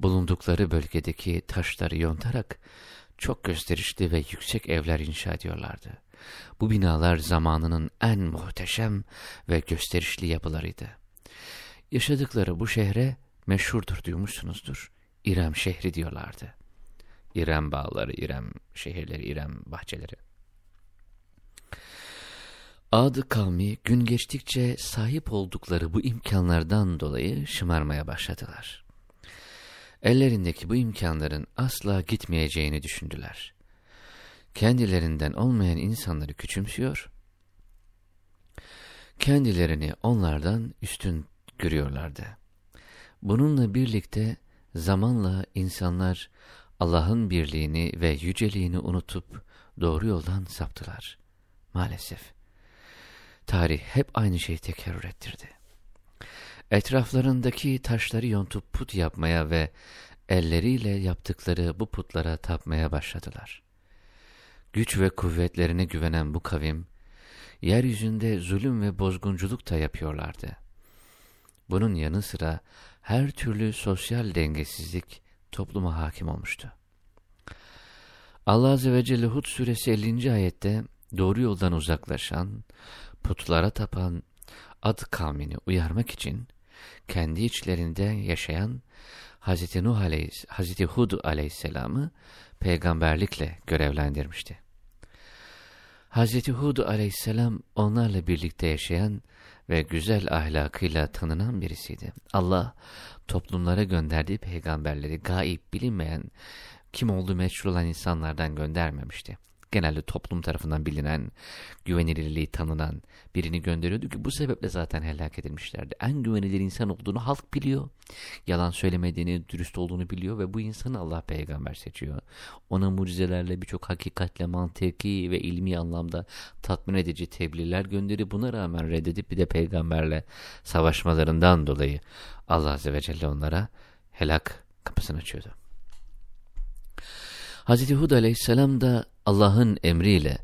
bulundukları bölgedeki taşları yontarak çok gösterişli ve yüksek evler inşa ediyorlardı. Bu binalar zamanının en muhteşem ve gösterişli yapılarıydı. Yaşadıkları bu şehre meşhurdur duymuşsunuzdur. İrem şehri diyorlardı. İrem bağları, İrem şehirleri, İrem bahçeleri. Adı kavmi gün geçtikçe sahip oldukları bu imkanlardan dolayı şımarmaya başladılar. Ellerindeki bu imkanların asla gitmeyeceğini düşündüler. Kendilerinden olmayan insanları küçümsüyor, kendilerini onlardan üstün görüyorlardı. Bununla birlikte zamanla insanlar Allah'ın birliğini ve yüceliğini unutup doğru yoldan saptılar. Maalesef. Tarih hep aynı şeyi tekrar ettirdi. Etraflarındaki taşları yontup put yapmaya ve elleriyle yaptıkları bu putlara tapmaya başladılar. Güç ve kuvvetlerine güvenen bu kavim, yeryüzünde zulüm ve bozgunculuk da yapıyorlardı. Bunun yanı sıra her türlü sosyal dengesizlik topluma hakim olmuştu. Allah Azze ve Celle Hud suresi 50. ayette doğru yoldan uzaklaşan, putlara tapan Ad kavmini uyarmak için kendi içlerinde yaşayan Hz. Nuh Aleyhis, Hz. Hud aleyhisselamı peygamberlikle görevlendirmişti. Hz. Hud aleyhisselam onlarla birlikte yaşayan ve güzel ahlakıyla tanınan birisiydi. Allah toplumlara gönderdiği peygamberleri gayip bilinmeyen, kim olduğu meçhul olan insanlardan göndermemişti genelde toplum tarafından bilinen, güvenilirliği tanınan birini gönderiyordu ki bu sebeple zaten helak edilmişlerdi. En güvenilir insan olduğunu halk biliyor. Yalan söylemediğini, dürüst olduğunu biliyor ve bu insanı Allah peygamber seçiyor. Ona mucizelerle birçok hakikatle, mantıki ve ilmi anlamda tatmin edici tebliğler gönderi buna rağmen reddedip bir de peygamberle savaşmalarından dolayı Allah Azze ve Celle onlara helak kapısını açıyordu. Hz. Hud aleyhisselam da Allah'ın emriyle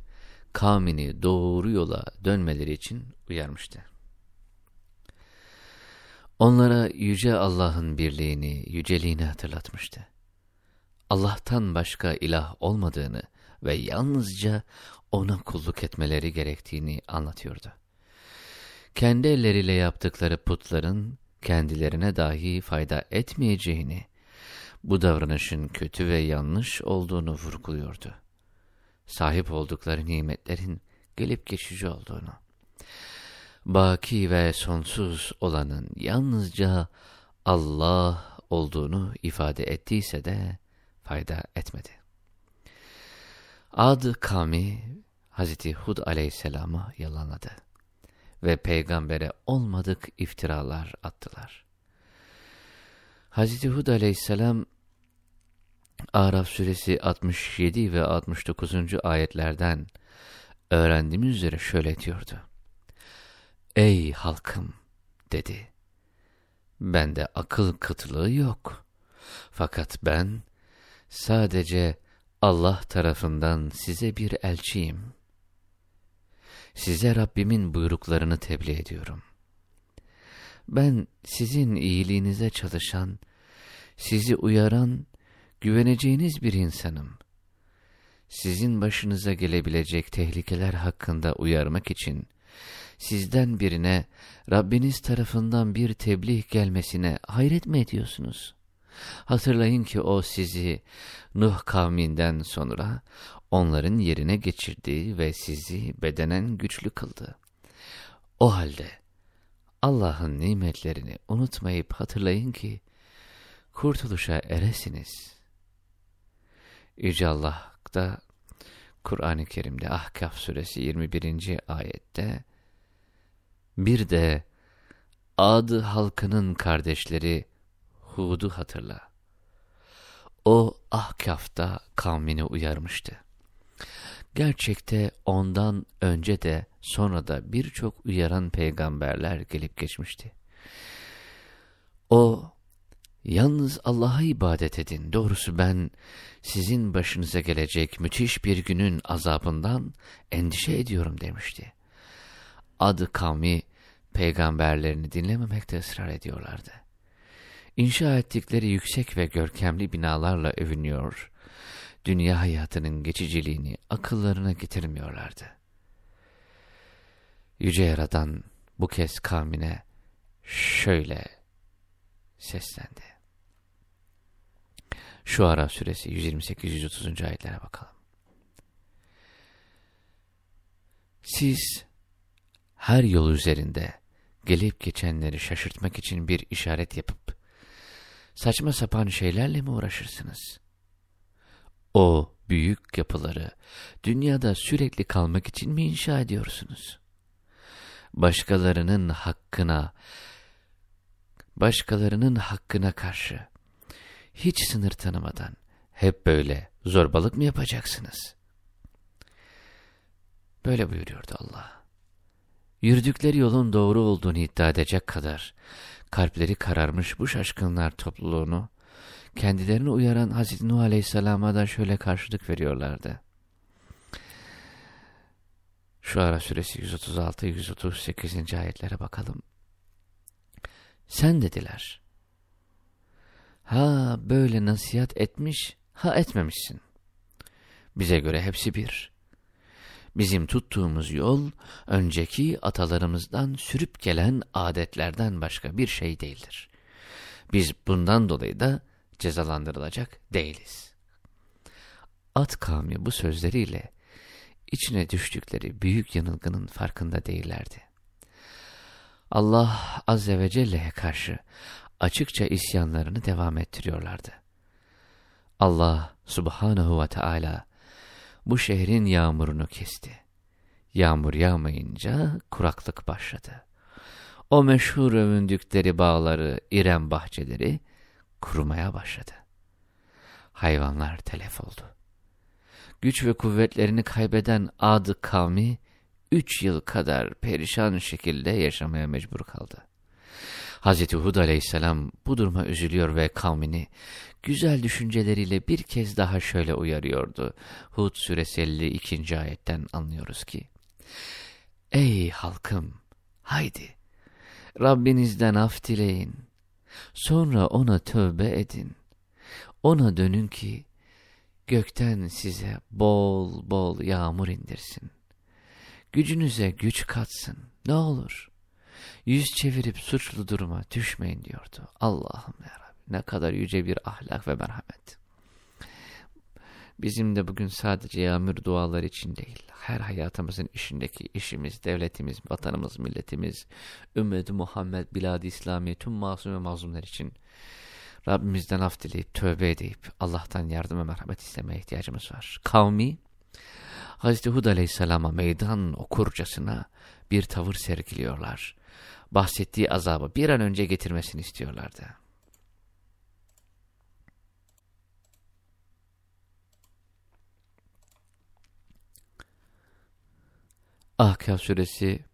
kavmini doğru yola dönmeleri için uyarmıştı. Onlara yüce Allah'ın birliğini, yüceliğini hatırlatmıştı. Allah'tan başka ilah olmadığını ve yalnızca ona kulluk etmeleri gerektiğini anlatıyordu. Kendi elleriyle yaptıkları putların kendilerine dahi fayda etmeyeceğini, bu davranışın kötü ve yanlış olduğunu vurguluyordu. Sahip oldukları nimetlerin gelip geçici olduğunu, baki ve sonsuz olanın yalnızca Allah olduğunu ifade ettiyse de fayda etmedi. Ad kavmi Hazreti Hud aleyhisselama yalanladı ve peygambere olmadık iftiralar attılar. Hazreti Hud aleyhisselam Araf suresi 67 ve 69. ayetlerden öğrendiğimiz üzere şöyle diyordu. Ey halkım dedi. Bende akıl kıtlığı yok. Fakat ben sadece Allah tarafından size bir elçiyim. Size Rabbimin buyruklarını tebliğ ediyorum. Ben sizin iyiliğinize çalışan, sizi uyaran, güveneceğiniz bir insanım. Sizin başınıza gelebilecek tehlikeler hakkında uyarmak için, sizden birine Rabbiniz tarafından bir tebliğ gelmesine hayret mi ediyorsunuz? Hatırlayın ki o sizi Nuh kavminden sonra onların yerine geçirdi ve sizi bedenen güçlü kıldı. O halde Allah'ın nimetlerini unutmayıp hatırlayın ki kurtuluşa eresiniz. Yüce Allah da Kur'an-ı Kerim'de Ahkaf suresi 21. ayette bir de Ad halkının kardeşleri Hud'u hatırla. O Ahkaf'ta kavmini uyarmıştı. Gerçekte ondan önce de sonra da birçok uyaran peygamberler gelip geçmişti. O, yalnız Allah'a ibadet edin. Doğrusu ben sizin başınıza gelecek müthiş bir günün azabından endişe ediyorum demişti. Adı kavmi peygamberlerini dinlememekte ısrar ediyorlardı. İnşa ettikleri yüksek ve görkemli binalarla övünüyor, dünya hayatının geçiciliğini akıllarına getirmiyorlardı. Yüce Yaradan bu kez kavmine şöyle seslendi. Şu ara suresi 128-130. ayetlere bakalım. Siz her yol üzerinde gelip geçenleri şaşırtmak için bir işaret yapıp saçma sapan şeylerle mi uğraşırsınız? O büyük yapıları dünyada sürekli kalmak için mi inşa ediyorsunuz? Başkalarının hakkına, başkalarının hakkına karşı hiç sınır tanımadan hep böyle zorbalık mı yapacaksınız? Böyle buyuruyordu Allah. Yürüdükleri yolun doğru olduğunu iddia edecek kadar kalpleri kararmış bu şaşkınlar topluluğunu kendilerini uyaran Hazreti Nuh Aleyhisselam'a da şöyle karşılık veriyorlardı. Şu ara suresi 136-138. ayetlere bakalım. Sen dediler. Ha böyle nasihat etmiş, ha etmemişsin. Bize göre hepsi bir. Bizim tuttuğumuz yol, önceki atalarımızdan sürüp gelen adetlerden başka bir şey değildir. Biz bundan dolayı da cezalandırılacak değiliz. At kavmi bu sözleriyle içine düştükleri büyük yanılgının farkında değillerdi. Allah Azze ve Celle'ye karşı açıkça isyanlarını devam ettiriyorlardı. Allah Subhanahu ve Teala bu şehrin yağmurunu kesti. Yağmur yağmayınca kuraklık başladı. O meşhur övündükleri bağları, İrem bahçeleri kurumaya başladı. Hayvanlar telef oldu. Güç ve kuvvetlerini kaybeden Ad kavmi üç yıl kadar perişan şekilde yaşamaya mecbur kaldı. Hz. Hud aleyhisselam bu duruma üzülüyor ve kavmini güzel düşünceleriyle bir kez daha şöyle uyarıyordu. Hud suresi 52. ayetten anlıyoruz ki, Ey halkım, haydi, Rabbinizden af dileyin, sonra ona tövbe edin, ona dönün ki, gökten size bol bol yağmur indirsin. Gücünüze güç katsın, ne olur. Yüz çevirip suçlu duruma düşmeyin diyordu. Allah'ım ya ne kadar yüce bir ahlak ve merhamet. Bizim de bugün sadece yağmur dualar için değil, her hayatımızın işindeki işimiz, devletimiz, vatanımız, milletimiz, ümmeti Muhammed, bilad-i İslami, tüm masum ve mazlumlar için Rabbimizden af dileyip, tövbe edip, Allah'tan yardım ve merhamet istemeye ihtiyacımız var. Kavmi, Hazreti Hud aleyhisselama meydan okurcasına bir tavır sergiliyorlar. Bahsettiği azabı bir an önce getirmesini istiyorlardı. Ahkaf suresi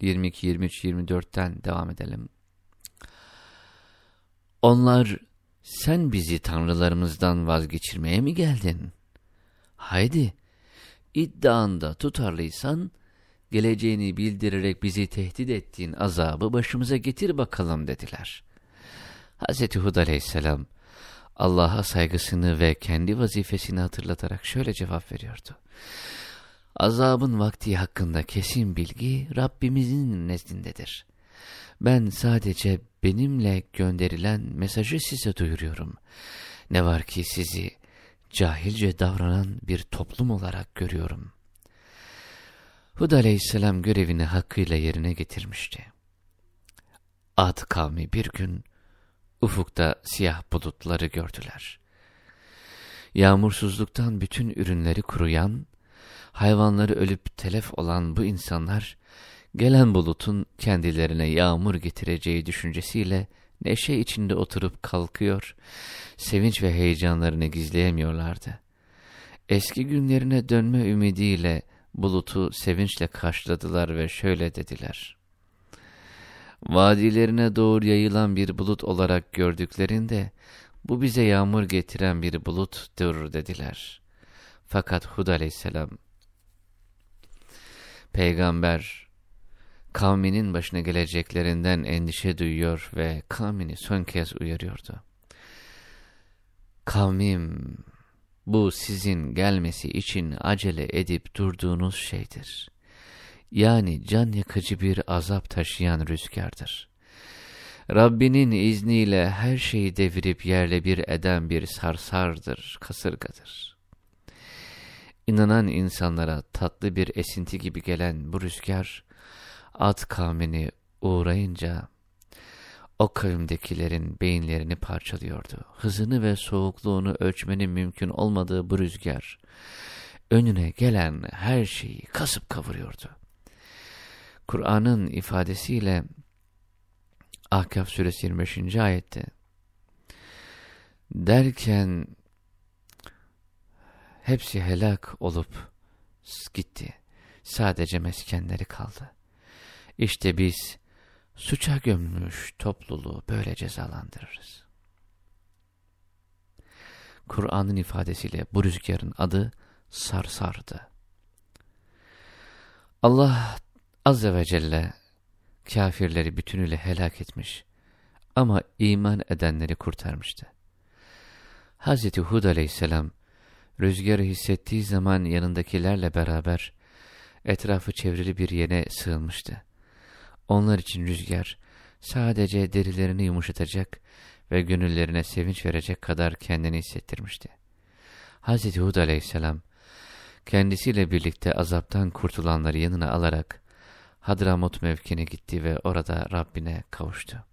22, 23, 24'ten devam edelim. Onlar sen bizi tanrılarımızdan vazgeçirmeye mi geldin? Haydi iddianda tutarlıysan geleceğini bildirerek bizi tehdit ettiğin azabı başımıza getir bakalım dediler. Hz. Hud aleyhisselam Allah'a saygısını ve kendi vazifesini hatırlatarak şöyle cevap veriyordu. Azabın vakti hakkında kesin bilgi Rabbimizin nezdindedir. Ben sadece benimle gönderilen mesajı size duyuruyorum. Ne var ki sizi cahilce davranan bir toplum olarak görüyorum. Hud aleyhisselam görevini hakkıyla yerine getirmişti. Ad kavmi bir gün ufukta siyah bulutları gördüler. Yağmursuzluktan bütün ürünleri kuruyan, hayvanları ölüp telef olan bu insanlar, gelen bulutun kendilerine yağmur getireceği düşüncesiyle neşe içinde oturup kalkıyor, sevinç ve heyecanlarını gizleyemiyorlardı. Eski günlerine dönme ümidiyle bulutu sevinçle karşıladılar ve şöyle dediler. Vadilerine doğru yayılan bir bulut olarak gördüklerinde, bu bize yağmur getiren bir buluttur dediler. Fakat Hud aleyhisselam, peygamber, kavminin başına geleceklerinden endişe duyuyor ve kavmini son kez uyarıyordu. Kavmim, bu sizin gelmesi için acele edip durduğunuz şeydir. Yani can yakıcı bir azap taşıyan rüzgardır. Rabbinin izniyle her şeyi devirip yerle bir eden bir sarsardır, kasırgadır. İnanan insanlara tatlı bir esinti gibi gelen bu rüzgar, Ad kavmini uğrayınca o kavimdekilerin beyinlerini parçalıyordu. Hızını ve soğukluğunu ölçmenin mümkün olmadığı bu rüzgar, önüne gelen her şeyi kasıp kavuruyordu. Kur'an'ın ifadesiyle Ahkaf suresi 25. ayette derken hepsi helak olup gitti. Sadece meskenleri kaldı. İşte biz suça gömmüş topluluğu böyle cezalandırırız. Kur'an'ın ifadesiyle bu rüzgarın adı sarsardı. Allah Azze ve Celle kafirleri bütünüyle helak etmiş ama iman edenleri kurtarmıştı. Hz. Hud aleyhisselam rüzgarı hissettiği zaman yanındakilerle beraber etrafı çevrili bir yere sığınmıştı. Onlar için rüzgar sadece derilerini yumuşatacak ve gönüllerine sevinç verecek kadar kendini hissettirmişti. Hz. Hud aleyhisselam kendisiyle birlikte azaptan kurtulanları yanına alarak Hadramut mevkine gitti ve orada Rabbine kavuştu.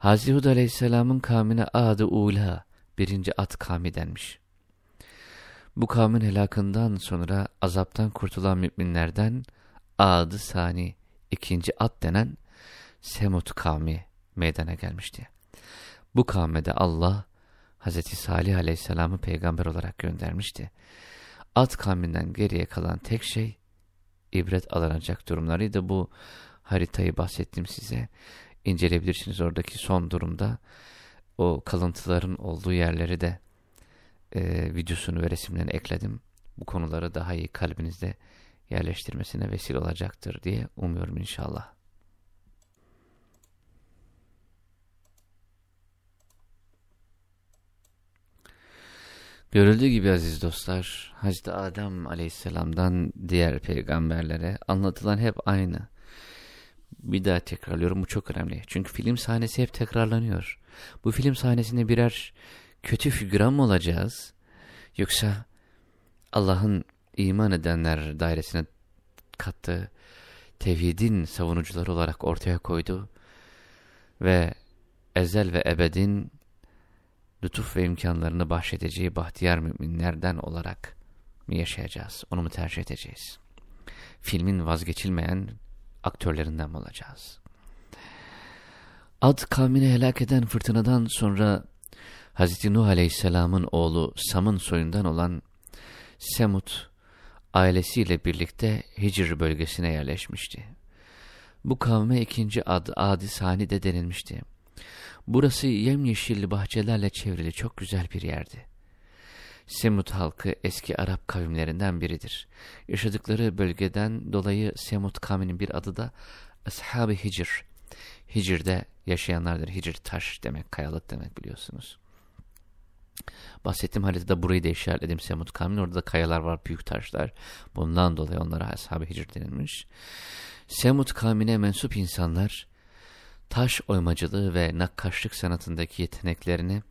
Hz. Hud aleyhisselamın kavmine adı Ula, birinci at kavmi denmiş. Bu kavmin helakından sonra azaptan kurtulan müminlerden adı Sani, ikinci at denen Semut kavmi meydana gelmişti. Bu kavmede Allah Hz. Salih Aleyhisselam'ı peygamber olarak göndermişti. At kavminden geriye kalan tek şey ibret alınacak durumlarıydı. Bu haritayı bahsettim size. İnceleyebilirsiniz oradaki son durumda. O kalıntıların olduğu yerleri de e, videosunu ve resimlerini ekledim. Bu konuları daha iyi kalbinizde yerleştirmesine vesile olacaktır diye umuyorum inşallah. Görüldüğü gibi aziz dostlar, Hazreti Adem aleyhisselamdan diğer peygamberlere anlatılan hep aynı. Bir daha tekrarlıyorum bu çok önemli. Çünkü film sahnesi hep tekrarlanıyor. Bu film sahnesinde birer kötü figüran mı olacağız? Yoksa Allah'ın iman edenler dairesine kattığı tevhidin savunucuları olarak ortaya koydu ve ezel ve ebedin lütuf ve imkanlarını bahşedeceği bahtiyar müminlerden olarak mi yaşayacağız? Onu mu tercih edeceğiz? Filmin vazgeçilmeyen aktörlerinden mi olacağız? Ad kavmini helak eden fırtınadan sonra Hz. Nuh Aleyhisselam'ın oğlu Sam'ın soyundan olan Semut ailesiyle birlikte Hicr bölgesine yerleşmişti. Bu kavme ikinci ad Adi Sani de denilmişti. Burası yemyeşil bahçelerle çevrili çok güzel bir yerdi. Semut halkı eski Arap kavimlerinden biridir. Yaşadıkları bölgeden dolayı Semut kavminin bir adı da Ashab-ı Hicr. Hicr'de yaşayanlardır. Hicr taş demek, kayalık demek biliyorsunuz. Bahsettiğim haritada burayı da işaretledim Semut kavminin. Orada da kayalar var, büyük taşlar. Bundan dolayı onlara Ashab-ı Hicr denilmiş. Semut kavmine mensup insanlar taş oymacılığı ve nakkaşlık sanatındaki yeteneklerini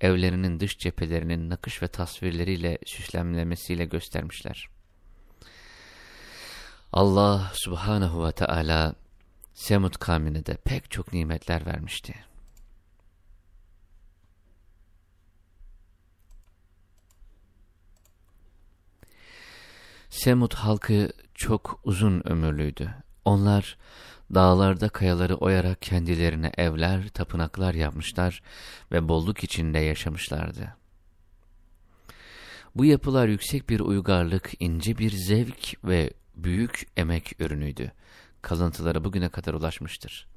evlerinin dış cephelerinin nakış ve tasvirleriyle süslenmesiyle göstermişler. Allah subhanahu ve teala Semud kavmine de pek çok nimetler vermişti. Semud halkı çok uzun ömürlüydü. Onlar dağlarda kayaları oyarak kendilerine evler, tapınaklar yapmışlar ve bolluk içinde yaşamışlardı. Bu yapılar yüksek bir uygarlık, ince bir zevk ve büyük emek ürünüydü. Kalıntıları bugüne kadar ulaşmıştır.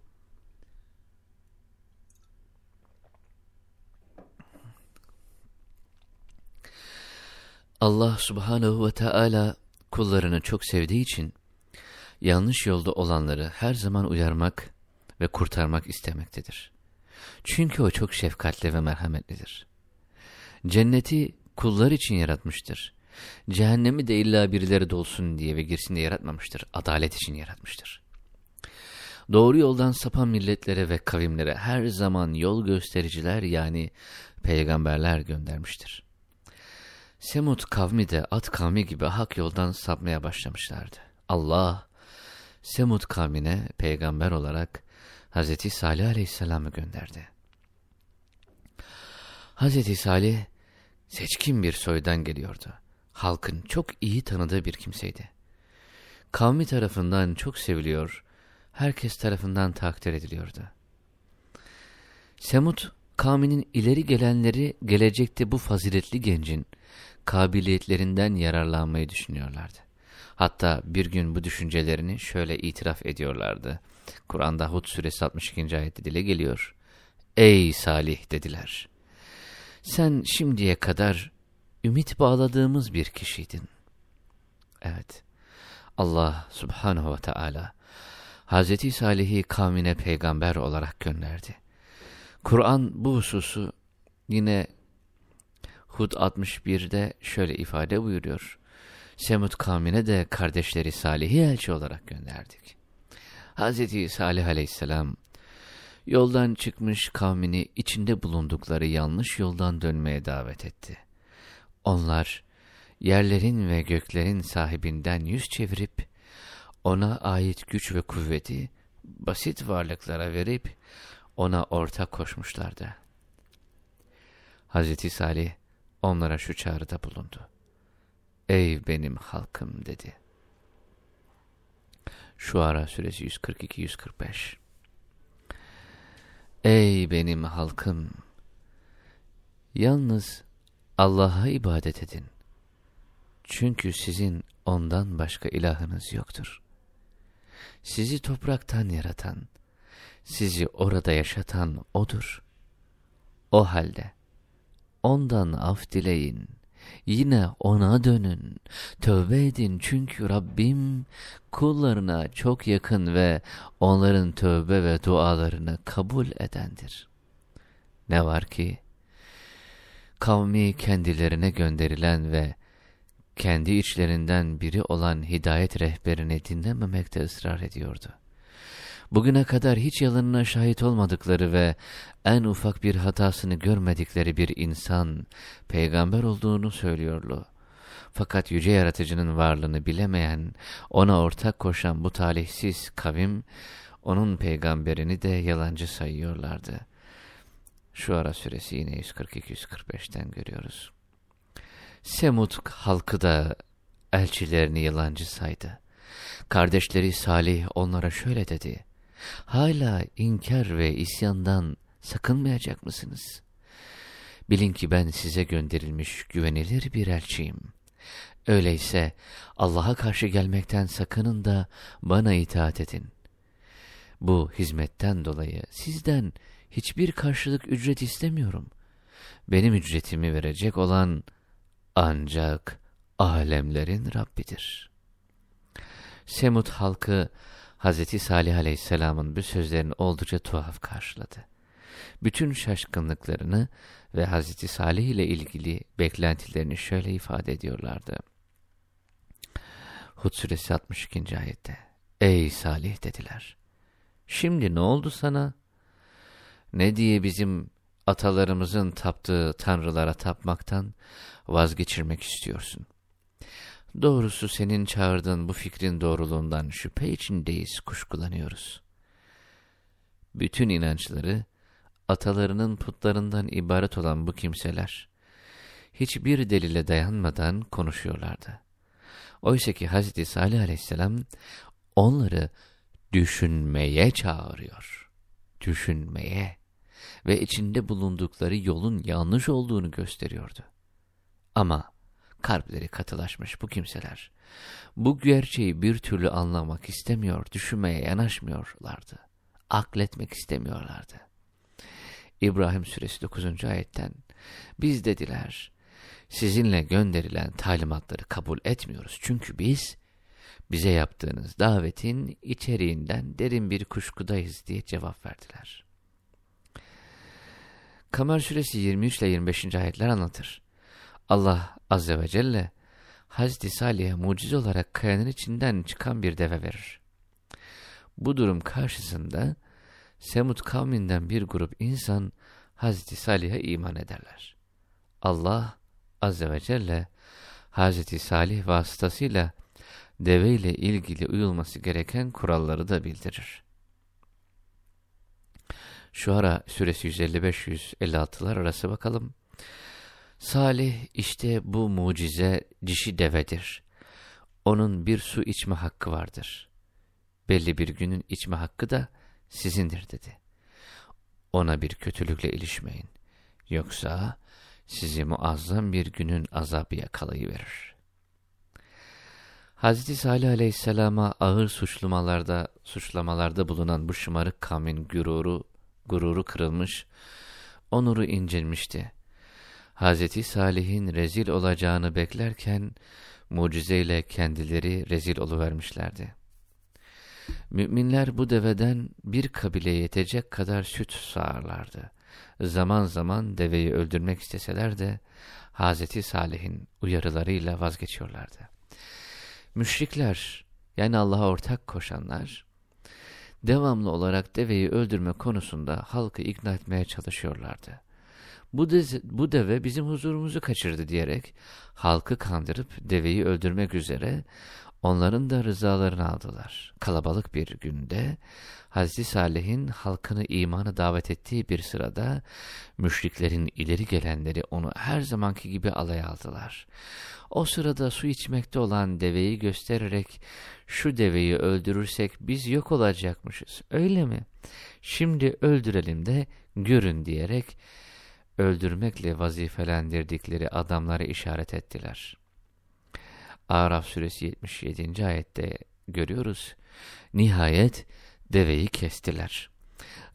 Allah subhanehu ve Teala kullarını çok sevdiği için yanlış yolda olanları her zaman uyarmak ve kurtarmak istemektedir. Çünkü o çok şefkatli ve merhametlidir. Cenneti kullar için yaratmıştır. Cehennemi de illa birileri dolsun diye ve girsin diye yaratmamıştır. Adalet için yaratmıştır. Doğru yoldan sapan milletlere ve kavimlere her zaman yol göstericiler yani peygamberler göndermiştir. Semud kavmi de at kavmi gibi hak yoldan sapmaya başlamışlardı. Allah Semud kavmine peygamber olarak Hz. Salih aleyhisselamı gönderdi. Hz. Salih seçkin bir soydan geliyordu. Halkın çok iyi tanıdığı bir kimseydi. Kavmi tarafından çok seviliyor, herkes tarafından takdir ediliyordu. Semud kavminin ileri gelenleri gelecekte bu faziletli gencin kabiliyetlerinden yararlanmayı düşünüyorlardı. Hatta bir gün bu düşüncelerini şöyle itiraf ediyorlardı. Kur'an'da Hud suresi 62. ayette dile geliyor. Ey Salih dediler. Sen şimdiye kadar ümit bağladığımız bir kişiydin. Evet. Allah subhanahu ve teala Hz. Salih'i kavmine peygamber olarak gönderdi. Kur'an bu hususu yine Hud 61'de şöyle ifade buyuruyor. Semud kavmine de kardeşleri Salih'i elçi olarak gönderdik. Hz. Salih aleyhisselam yoldan çıkmış kavmini içinde bulundukları yanlış yoldan dönmeye davet etti. Onlar yerlerin ve göklerin sahibinden yüz çevirip ona ait güç ve kuvveti basit varlıklara verip ona ortak koşmuşlardı. Hz. Salih onlara şu çağrıda bulundu. Ey benim halkım dedi. Şu ara süresi 142-145 Ey benim halkım! Yalnız Allah'a ibadet edin. Çünkü sizin ondan başka ilahınız yoktur. Sizi topraktan yaratan, sizi orada yaşatan O'dur. O halde ondan af dileyin.'' Yine ona dönün, tövbe edin çünkü Rabbim kullarına çok yakın ve onların tövbe ve dualarını kabul edendir. Ne var ki, kavmi kendilerine gönderilen ve kendi içlerinden biri olan hidayet rehberini dinlememekte ısrar ediyordu bugüne kadar hiç yalanına şahit olmadıkları ve en ufak bir hatasını görmedikleri bir insan peygamber olduğunu söylüyorlu. Fakat yüce yaratıcının varlığını bilemeyen, ona ortak koşan bu talihsiz kavim, onun peygamberini de yalancı sayıyorlardı. Şu ara süresi yine 142-145'ten görüyoruz. Semud halkı da elçilerini yalancı saydı. Kardeşleri Salih onlara şöyle dedi. Hala inkar ve isyandan sakınmayacak mısınız? Bilin ki ben size gönderilmiş güvenilir bir elçiyim. Öyleyse Allah'a karşı gelmekten sakının da bana itaat edin. Bu hizmetten dolayı sizden hiçbir karşılık ücret istemiyorum. Benim ücretimi verecek olan ancak alemlerin Rabbidir. Semud halkı Hz. Salih Aleyhisselam'ın bu sözlerini oldukça tuhaf karşıladı. Bütün şaşkınlıklarını ve Hz. Salih ile ilgili beklentilerini şöyle ifade ediyorlardı. Hud suresi 62. ayette Ey Salih dediler. Şimdi ne oldu sana? Ne diye bizim atalarımızın taptığı tanrılara tapmaktan vazgeçirmek istiyorsun? Doğrusu senin çağırdığın bu fikrin doğruluğundan şüphe içindeyiz, kuşkulanıyoruz. Bütün inançları atalarının putlarından ibaret olan bu kimseler, hiçbir delile dayanmadan konuşuyorlardı. Oysa ki Hz. Salih aleyhisselam onları düşünmeye çağırıyor. Düşünmeye ve içinde bulundukları yolun yanlış olduğunu gösteriyordu. Ama kalpleri katılaşmış bu kimseler. Bu gerçeği bir türlü anlamak istemiyor, düşünmeye yanaşmıyorlardı. Akletmek istemiyorlardı. İbrahim suresi 9. ayetten biz dediler sizinle gönderilen talimatları kabul etmiyoruz. Çünkü biz bize yaptığınız davetin içeriğinden derin bir kuşkudayız diye cevap verdiler. Kamer suresi 23 ile 25. ayetler anlatır. Allah azze ve celle Hazreti Salih'e mucize olarak kayanın içinden çıkan bir deve verir. Bu durum karşısında Semud kavminden bir grup insan Hazreti Salih'e iman ederler. Allah Azze ve Celle Hazreti Salih vasıtasıyla deve ile ilgili uyulması gereken kuralları da bildirir. Şu ara süresi 155-156'lar arası bakalım. Salih işte bu mucize dişi devedir. Onun bir su içme hakkı vardır. Belli bir günün içme hakkı da sizindir dedi. Ona bir kötülükle ilişmeyin. Yoksa sizi muazzam bir günün azabı yakalayıverir. Hz. Salih Aleyhisselam'a ağır suçlamalarda, suçlamalarda bulunan bu şımarık kavmin gururu, gururu kırılmış, onuru incinmişti. Hz. Salih'in rezil olacağını beklerken, mucizeyle kendileri rezil oluvermişlerdi. Müminler bu deveden bir kabile yetecek kadar süt sağarlardı. Zaman zaman deveyi öldürmek isteseler de Hazreti Salih'in uyarılarıyla vazgeçiyorlardı. Müşrikler yani Allah'a ortak koşanlar devamlı olarak deveyi öldürme konusunda halkı ikna etmeye çalışıyorlardı. Bu, de, bu deve bizim huzurumuzu kaçırdı diyerek halkı kandırıp deveyi öldürmek üzere onların da rızalarını aldılar. Kalabalık bir günde Hazreti Salih'in halkını imana davet ettiği bir sırada müşriklerin ileri gelenleri onu her zamanki gibi alay aldılar. O sırada su içmekte olan deveyi göstererek şu deveyi öldürürsek biz yok olacakmışız öyle mi? Şimdi öldürelim de görün diyerek öldürmekle vazifelendirdikleri adamları işaret ettiler. Araf suresi 77. ayette görüyoruz. Nihayet deveyi kestiler.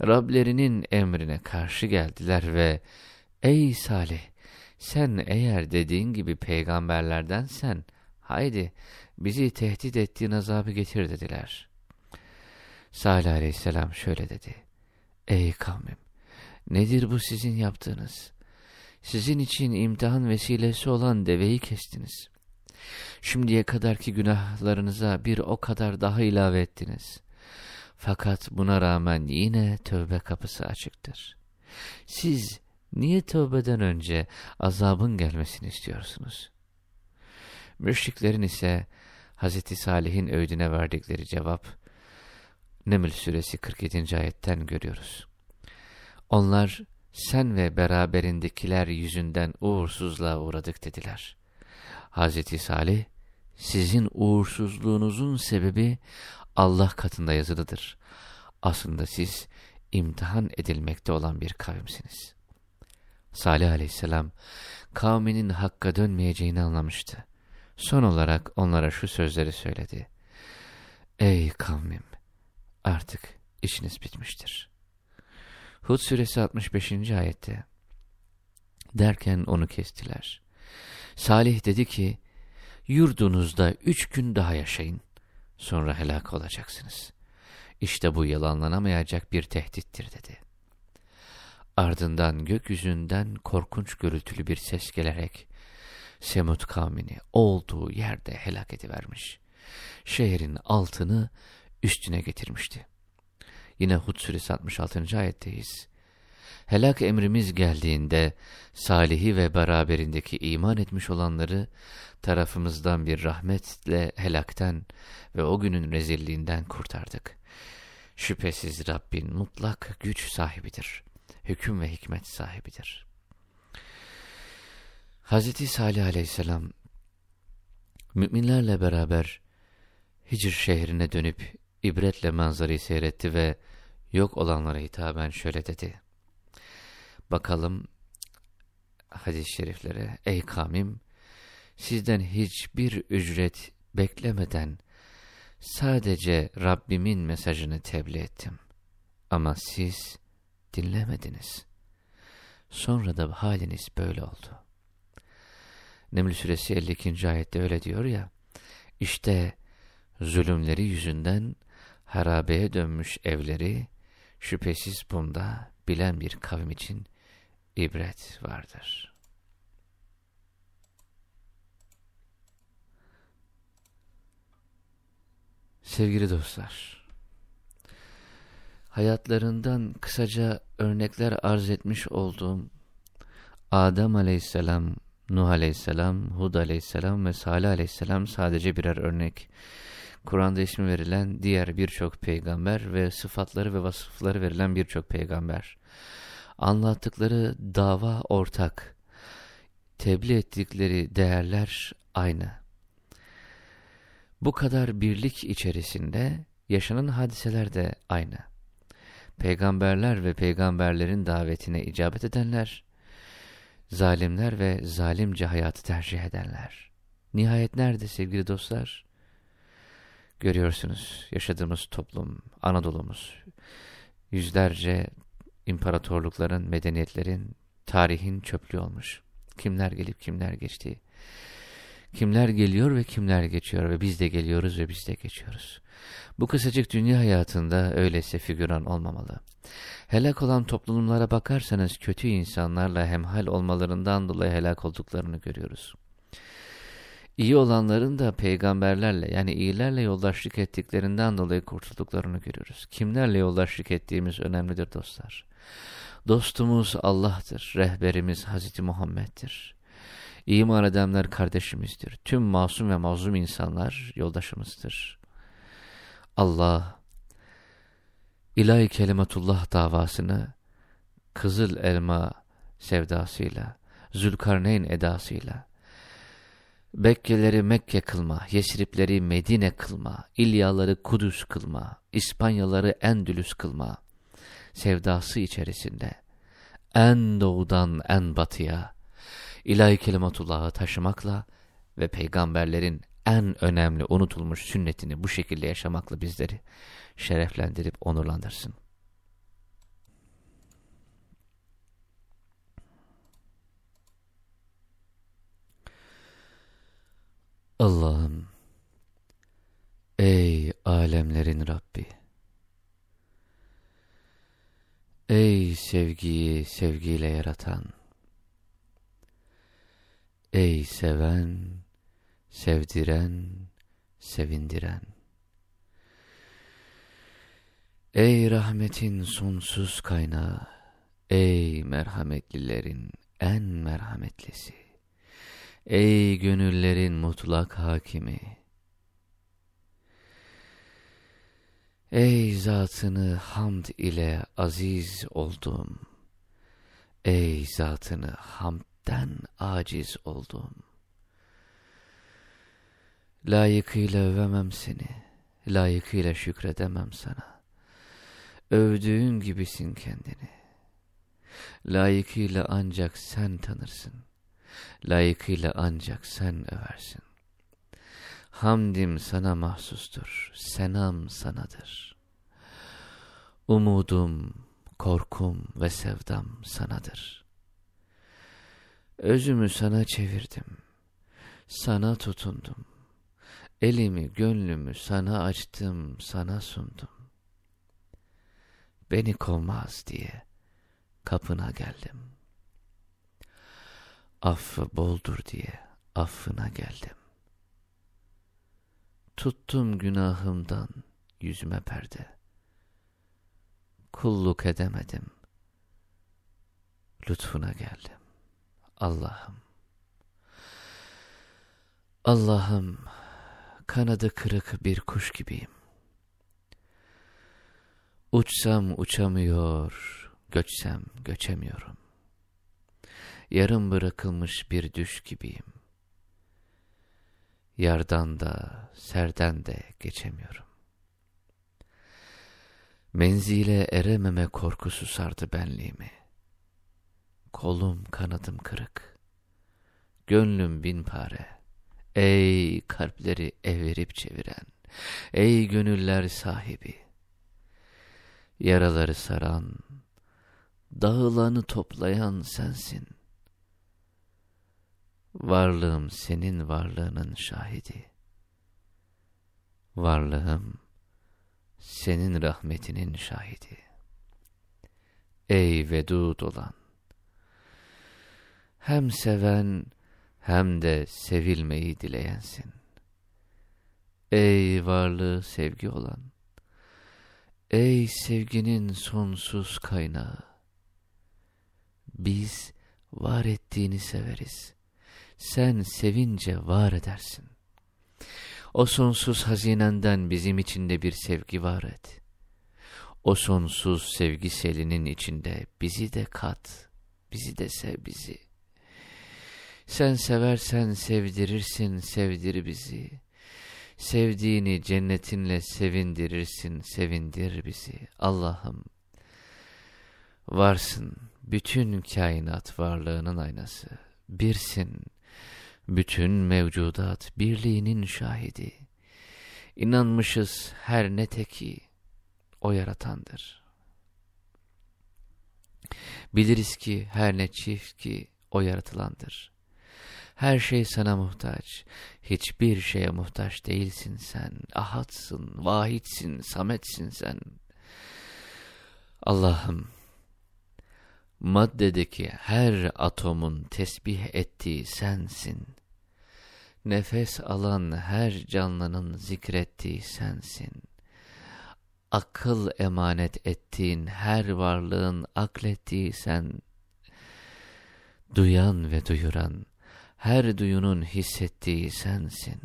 Rablerinin emrine karşı geldiler ve ''Ey Salih, sen eğer dediğin gibi peygamberlerdensen, haydi bizi tehdit ettiğin azabı getir.'' dediler. Salih aleyhisselam şöyle dedi. ''Ey kavmim, nedir bu sizin yaptığınız? Sizin için imtihan vesilesi olan deveyi kestiniz. Şimdiye kadarki günahlarınıza bir o kadar daha ilave ettiniz.'' Fakat buna rağmen yine tövbe kapısı açıktır. Siz niye tövbeden önce azabın gelmesini istiyorsunuz? Müşriklerin ise Hz. Salih'in öğüdüne verdikleri cevap, Neml suresi 47. ayetten görüyoruz. Onlar sen ve beraberindekiler yüzünden uğursuzluğa uğradık dediler. Hazreti Salih, sizin uğursuzluğunuzun sebebi Allah katında yazılıdır. Aslında siz imtihan edilmekte olan bir kavimsiniz. Salih aleyhisselam kavminin hakka dönmeyeceğini anlamıştı. Son olarak onlara şu sözleri söyledi. Ey kavmim! Artık işiniz bitmiştir. Hud suresi 65. ayette derken onu kestiler. Salih dedi ki, yurdunuzda üç gün daha yaşayın, sonra helak olacaksınız. İşte bu yalanlanamayacak bir tehdittir dedi. Ardından gökyüzünden korkunç gürültülü bir ses gelerek, Semud kavmini olduğu yerde helak edivermiş. Şehrin altını üstüne getirmişti. Yine Hud suresi 66. ayetteyiz. Helak emrimiz geldiğinde Salih'i ve beraberindeki iman etmiş olanları tarafımızdan bir rahmetle helakten ve o günün rezilliğinden kurtardık. Şüphesiz Rabbin mutlak güç sahibidir. Hüküm ve hikmet sahibidir. Hz. Salih aleyhisselam müminlerle beraber Hicr şehrine dönüp ibretle manzarayı seyretti ve yok olanlara hitaben şöyle dedi. Bakalım hadis-i şeriflere. Ey kavmim, sizden hiçbir ücret beklemeden sadece Rabbimin mesajını tebliğ ettim. Ama siz dinlemediniz. Sonra da haliniz böyle oldu. Neml suresi 52. ayette öyle diyor ya, işte zulümleri yüzünden harabeye dönmüş evleri, şüphesiz bunda bilen bir kavim için ibret vardır. Sevgili dostlar, hayatlarından kısaca örnekler arz etmiş olduğum Adem aleyhisselam, Nuh aleyhisselam, Hud aleyhisselam ve Salih aleyhisselam sadece birer örnek. Kur'an'da ismi verilen diğer birçok peygamber ve sıfatları ve vasıfları verilen birçok peygamber. Anlattıkları dava ortak. Tebliğ ettikleri değerler aynı. Bu kadar birlik içerisinde yaşanan hadiseler de aynı. Peygamberler ve peygamberlerin davetine icabet edenler, zalimler ve zalimce hayatı tercih edenler. Nihayet nerede sevgili dostlar? Görüyorsunuz yaşadığımız toplum, Anadolu'muz, yüzlerce imparatorlukların, medeniyetlerin, tarihin çöplüğü olmuş. Kimler gelip kimler geçti. Kimler geliyor ve kimler geçiyor ve biz de geliyoruz ve biz de geçiyoruz. Bu kısacık dünya hayatında öylese figüran olmamalı. Helak olan toplumlara bakarsanız kötü insanlarla hemhal olmalarından dolayı helak olduklarını görüyoruz. İyi olanların da peygamberlerle yani iyilerle yoldaşlık ettiklerinden dolayı kurtulduklarını görüyoruz. Kimlerle yoldaşlık ettiğimiz önemlidir dostlar. Dostumuz Allah'tır, rehberimiz Hazreti Muhammed'dir. İman edenler kardeşimizdir. Tüm masum ve mazlum insanlar yoldaşımızdır. Allah, ilahi kelimetullah davasını kızıl elma sevdasıyla, Zülkarneyn edasıyla, Bekkeleri Mekke kılma, Yesripleri Medine kılma, İlyaları Kudüs kılma, İspanyaları Endülüs kılma, sevdası içerisinde, en doğudan en batıya, ilahi kelimatullahı taşımakla ve peygamberlerin en önemli unutulmuş sünnetini bu şekilde yaşamakla bizleri şereflendirip onurlandırsın. Allah'ım, ey alemlerin Rabbi, ey sevgiyi sevgiyle yaratan, ey seven, sevdiren, sevindiren, ey rahmetin sonsuz kaynağı, ey merhametlilerin en merhametlisi, Ey gönüllerin mutlak hakimi! Ey zatını hamd ile aziz oldum! Ey zatını hamdden aciz oldum! Layıkıyla övemem seni, layıkıyla şükredemem sana. Övdüğün gibisin kendini. Layıkıyla ancak sen tanırsın. Layıkıyla ancak sen översin. Hamdim sana mahsustur, senam sanadır. Umudum, korkum ve sevdam sanadır. Özümü sana çevirdim, sana tutundum. Elimi, gönlümü sana açtım, sana sundum. Beni kovmaz diye kapına geldim. Affı boldur diye affına geldim. Tuttum günahımdan yüzüme perde. Kulluk edemedim. Lütfuna geldim. Allah'ım. Allah'ım kanadı kırık bir kuş gibiyim. Uçsam uçamıyor, göçsem göçemiyorum. Yarım bırakılmış bir düş gibiyim. Yardan da, serden de geçemiyorum. Menzile erememe korkusu sardı benliğimi. Kolum kanadım kırık. Gönlüm bin pare. Ey kalpleri evirip çeviren, ey gönüller sahibi. Yaraları saran, dağılanı toplayan sensin. Varlığım senin varlığının şahidi. Varlığım senin rahmetinin şahidi. Ey vedud olan! Hem seven hem de sevilmeyi dileyensin. Ey varlığı sevgi olan! Ey sevginin sonsuz kaynağı! Biz var ettiğini severiz. Sen sevince var edersin. O sonsuz hazinenden bizim içinde bir sevgi var et. O sonsuz sevgi selinin içinde bizi de kat, bizi de sev bizi. Sen seversen sevdirirsin, sevdir bizi. Sevdiğini cennetinle sevindirirsin, sevindir bizi. Allah'ım, varsın bütün kainat varlığının aynası. Birsin, bütün mevcudat birliğinin şahidi. İnanmışız her ne teki o yaratandır. Biliriz ki her ne çift ki o yaratılandır. Her şey sana muhtaç. Hiçbir şeye muhtaç değilsin sen. Ahatsın, vahitsin, sametsin sen. Allah'ım, maddedeki her atomun tesbih ettiği sensin. Nefes alan her canlının zikrettiği sensin. Akıl emanet ettiğin her varlığın aklettiği sen. Duyan ve duyuran, her duyunun hissettiği sensin.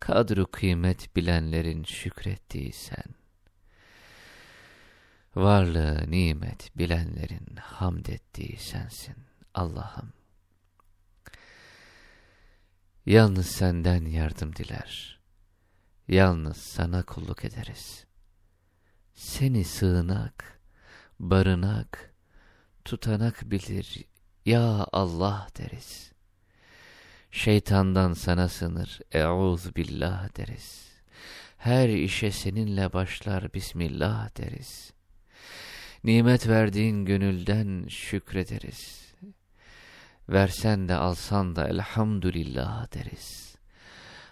Kadru kıymet bilenlerin şükrettiği sen. Varlığı nimet bilenlerin hamd ettiği sensin Allah'ım. Yalnız senden yardım diler. Yalnız sana kulluk ederiz. Seni sığınak, barınak, tutanak bilir ya Allah deriz. Şeytandan sana sınır, eûz billah deriz. Her işe seninle başlar Bismillah deriz. Nimet verdiğin gönülden şükrederiz. Versen de alsan da elhamdülillah deriz.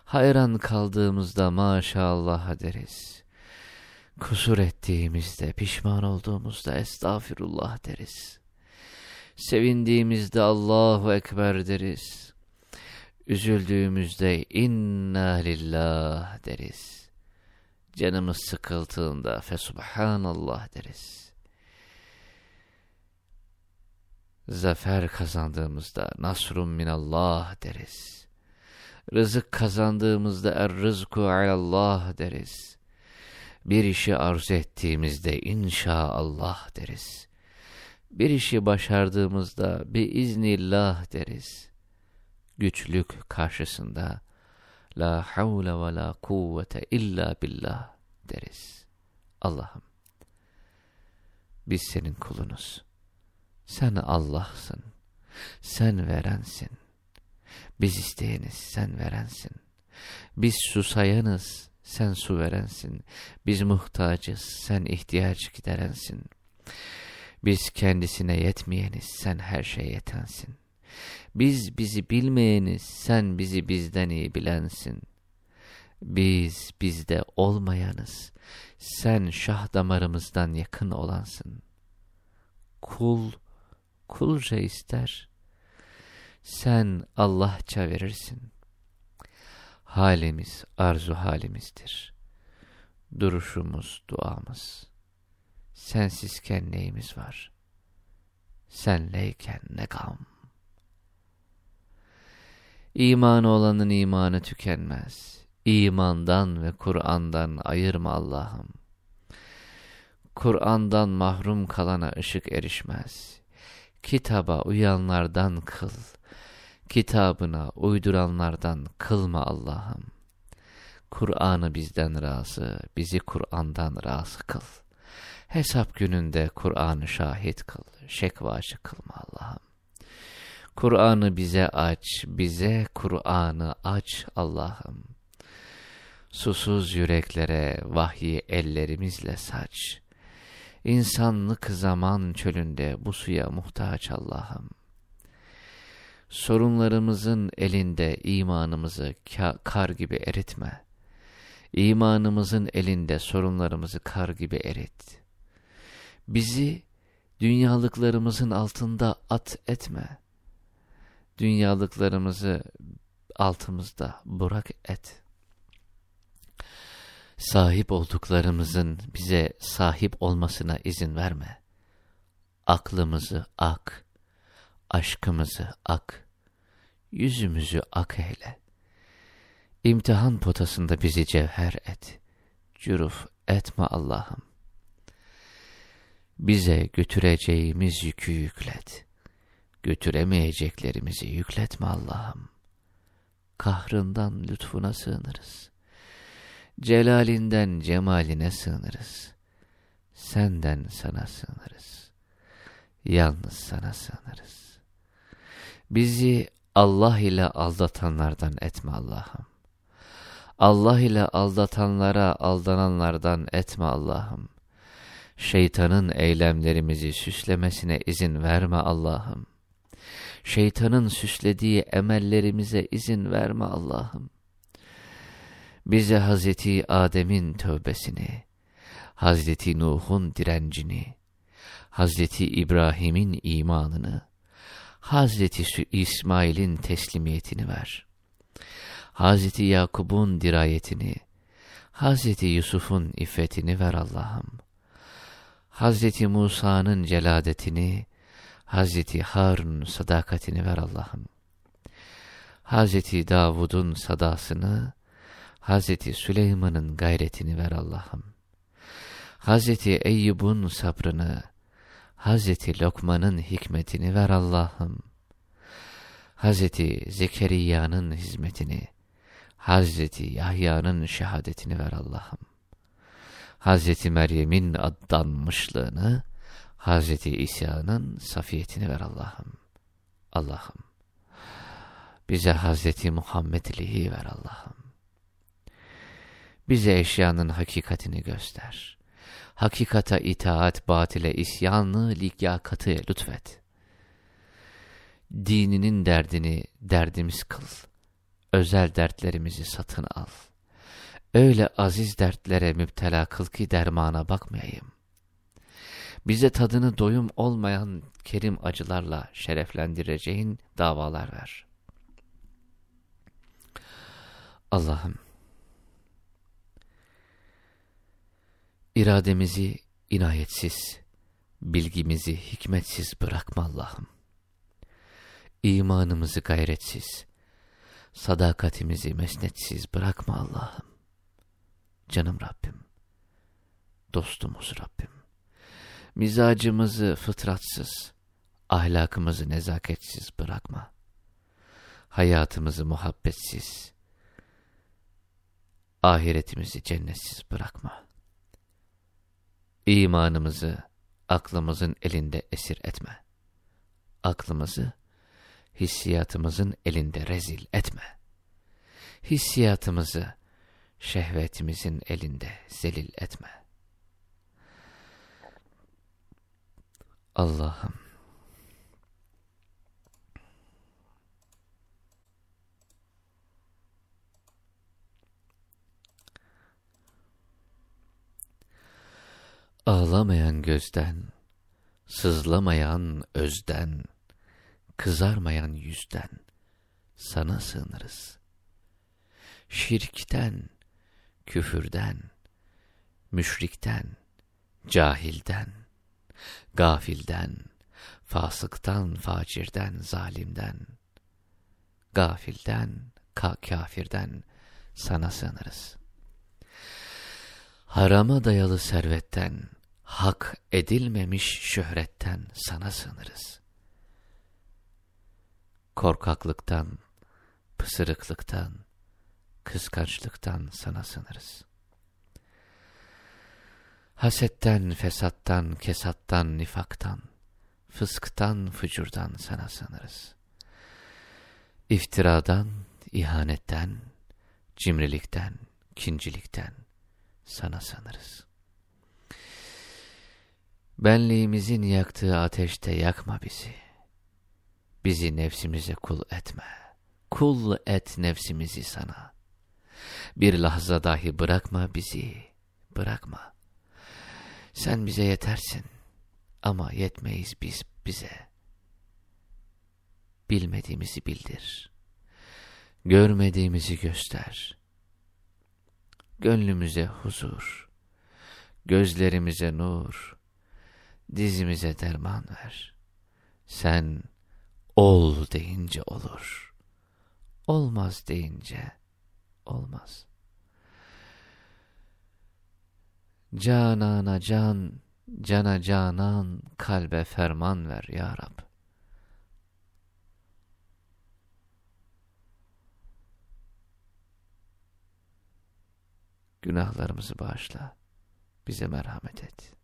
Hayran kaldığımızda maşallah deriz. Kusur ettiğimizde, pişman olduğumuzda estağfirullah deriz. Sevindiğimizde Allahu Ekber deriz. Üzüldüğümüzde inna lillah deriz. Canımız sıkıldığında fesubhanallah deriz. Zafer kazandığımızda nasrun minallah deriz. Rızık kazandığımızda er rızku alallah deriz. Bir işi arzu ettiğimizde inşaallah deriz. Bir işi başardığımızda biiznillah deriz. Güçlük karşısında La havle ve la kuvvete illa billah deriz. Allah'ım biz senin kulunuz. Sen Allah'sın. Sen verensin. Biz isteyeniz, sen verensin. Biz susayanız, sen su verensin. Biz muhtacız, sen ihtiyaç giderensin. Biz kendisine yetmeyeniz, sen her şeye yetensin. Biz bizi bilmeyeniz, sen bizi bizden iyi bilensin. Biz bizde olmayanız, sen şah damarımızdan yakın olansın. Kul, kulca ister. Sen Allahça verirsin. Halimiz arzu halimizdir. Duruşumuz duamız. Sensizken neyimiz var? Senleyken ne gam. İman olanın imanı tükenmez. İmandan ve Kur'an'dan ayırma Allah'ım. Kur'an'dan mahrum kalana ışık erişmez. Kitaba uyanlardan kıl. Kitabına uyduranlardan kılma Allah'ım. Kur'an'ı bizden razı, bizi Kur'an'dan razı kıl. Hesap gününde Kur'an'ı şahit kıl, şekvacı kılma Allah'ım. Kur'an'ı bize aç, bize Kur'an'ı aç Allah'ım. Susuz yüreklere vahyi ellerimizle saç. İnsanlık zaman çölünde bu suya muhtaç Allah'ım. Sorunlarımızın elinde imanımızı kar gibi eritme. İmanımızın elinde sorunlarımızı kar gibi erit. Bizi dünyalıklarımızın altında at etme. Dünyalıklarımızı altımızda bırak et sahip olduklarımızın bize sahip olmasına izin verme. Aklımızı ak, aşkımızı ak, yüzümüzü ak eyle. İmtihan potasında bizi cevher et, cüruf etme Allah'ım. Bize götüreceğimiz yükü yüklet, götüremeyeceklerimizi yükletme Allah'ım. Kahrından lütfuna sığınırız. Celalinden cemaline sığınırız. Senden sana sığınırız. Yalnız sana sığınırız. Bizi Allah ile aldatanlardan etme Allah'ım. Allah ile aldatanlara aldananlardan etme Allah'ım. Şeytanın eylemlerimizi süslemesine izin verme Allah'ım. Şeytanın süslediği emellerimize izin verme Allah'ım bize Hazreti Adem'in tövbesini, Hazreti Nuh'un direncini, Hazreti İbrahim'in imanını, Hazreti İsmail'in teslimiyetini ver. Hazreti Yakub'un dirayetini, Hazreti Yusuf'un iffetini ver Allah'ım. Hazreti Musa'nın celadetini, Hazreti Harun sadakatini ver Allah'ım. Hazreti Davud'un sadasını, Hazreti Süleyman'ın gayretini ver Allah'ım. Hazreti Eyyub'un sabrını, Hazreti Lokman'ın hikmetini ver Allah'ım. Hazreti Zekeriya'nın hizmetini, Hazreti Yahya'nın şehadetini ver Allah'ım. Hazreti Meryem'in addanmışlığını, Hazreti İsa'nın safiyetini ver Allah'ım. Allah'ım, bize Hazreti Muhammed'liği ver Allah'ım. Bize eşyanın hakikatini göster. Hakikata itaat, batile isyanlı ligyakatı lütfet. Dininin derdini derdimiz kıl. Özel dertlerimizi satın al. Öyle aziz dertlere müptela kıl ki dermana bakmayayım. Bize tadını doyum olmayan kerim acılarla şereflendireceğin davalar ver. Allah'ım İrademizi inayetsiz, bilgimizi hikmetsiz bırakma Allah'ım. İmanımızı gayretsiz, sadakatimizi mesnetsiz bırakma Allah'ım. Canım Rabbim, dostumuz Rabbim. Mizacımızı fıtratsız, ahlakımızı nezaketsiz bırakma. Hayatımızı muhabbetsiz, ahiretimizi cennetsiz bırakma. İmanımızı aklımızın elinde esir etme. Aklımızı hissiyatımızın elinde rezil etme. Hissiyatımızı şehvetimizin elinde zelil etme. Allah'ım Ağlamayan gözden, sızlamayan özden, kızarmayan yüzden sana sığınırız. Şirkten, küfürden, müşrikten, cahilden, gafilden, fasıktan, facirden, zalimden, gafilden, ka kafirden sana sığınırız. Harama dayalı servetten, hak edilmemiş şöhretten sana sığınırız. Korkaklıktan, pısırıklıktan, kıskançlıktan sana sığınırız. Hasetten, fesattan, kesattan, nifaktan, fısktan, fücurdan sana sığınırız. İftiradan, ihanetten, cimrilikten, kincilikten sana sığınırız. Benliğimizin yaktığı ateşte yakma bizi. Bizi nefsimize kul etme. Kul et nefsimizi sana. Bir lahza dahi bırakma bizi. Bırakma. Sen bize yetersin. Ama yetmeyiz biz bize. Bilmediğimizi bildir. Görmediğimizi göster. Gönlümüze huzur. Gözlerimize nur dizimize derman ver. Sen ol deyince olur. Olmaz deyince olmaz. Canana can, cana canan, kalbe ferman ver ya Rab. Günahlarımızı bağışla, bize merhamet et.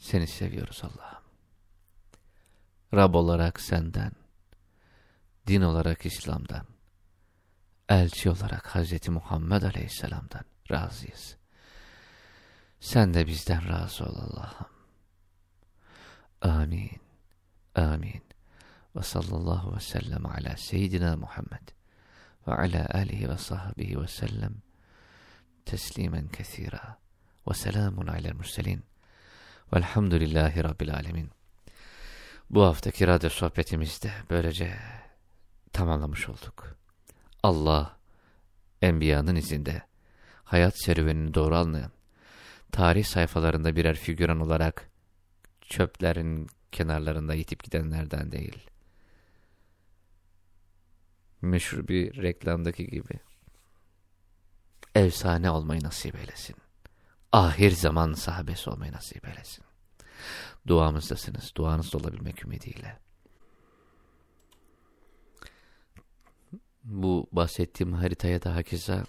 Seni seviyoruz Allah'ım. Rab olarak senden, din olarak İslam'dan, elçi olarak Hazreti Muhammed Aleyhisselam'dan razıyız. Sen de bizden razı ol Allah'ım. Amin. Amin. Ve sallallahu ve sellem ala seyyidina Muhammed ve ala alihi ve sahbihi ve sellem teslimen kethira ve selamun alel murselin Velhamdülillahi Rabbil Alemin. Bu haftaki radyo sohbetimizde böylece tamamlamış olduk. Allah, Enbiya'nın izinde, hayat serüvenini doğru anlayan, tarih sayfalarında birer figüran olarak çöplerin kenarlarında yitip gidenlerden değil. Meşhur bir reklamdaki gibi. Efsane olmayı nasip eylesin ahir zaman sahabesi olmayı nasip eylesin. Duamızdasınız. Duanızda olabilmek ümidiyle. Bu bahsettiğim haritaya da hakeza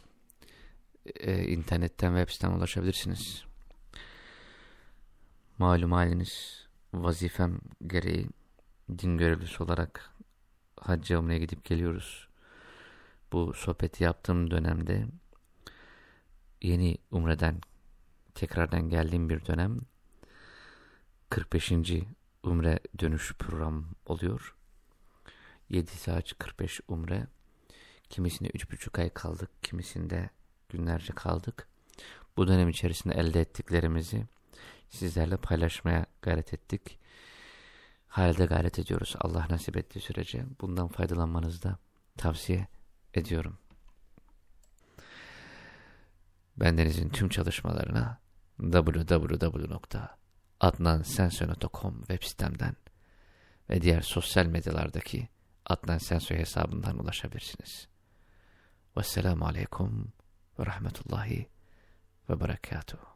e, internetten web sitemden ulaşabilirsiniz. Malum haliniz vazifem gereği din görevlisi olarak hacca umreye gidip geliyoruz. Bu sohbeti yaptığım dönemde yeni umreden tekrardan geldiğim bir dönem 45. Umre dönüş program oluyor. 7 saat 45 umre. Kimisinde 3,5 ay kaldık, kimisinde günlerce kaldık. Bu dönem içerisinde elde ettiklerimizi sizlerle paylaşmaya gayret ettik. Halde gayret ediyoruz. Allah nasip ettiği sürece bundan faydalanmanızı da tavsiye ediyorum. Bendenizin tüm çalışmalarına www.adnansensoy.com web sitemden ve diğer sosyal medyalardaki Adnan Sensoy hesabından ulaşabilirsiniz. Vesselamu Aleyküm ve Rahmetullahi ve Berekatuhu.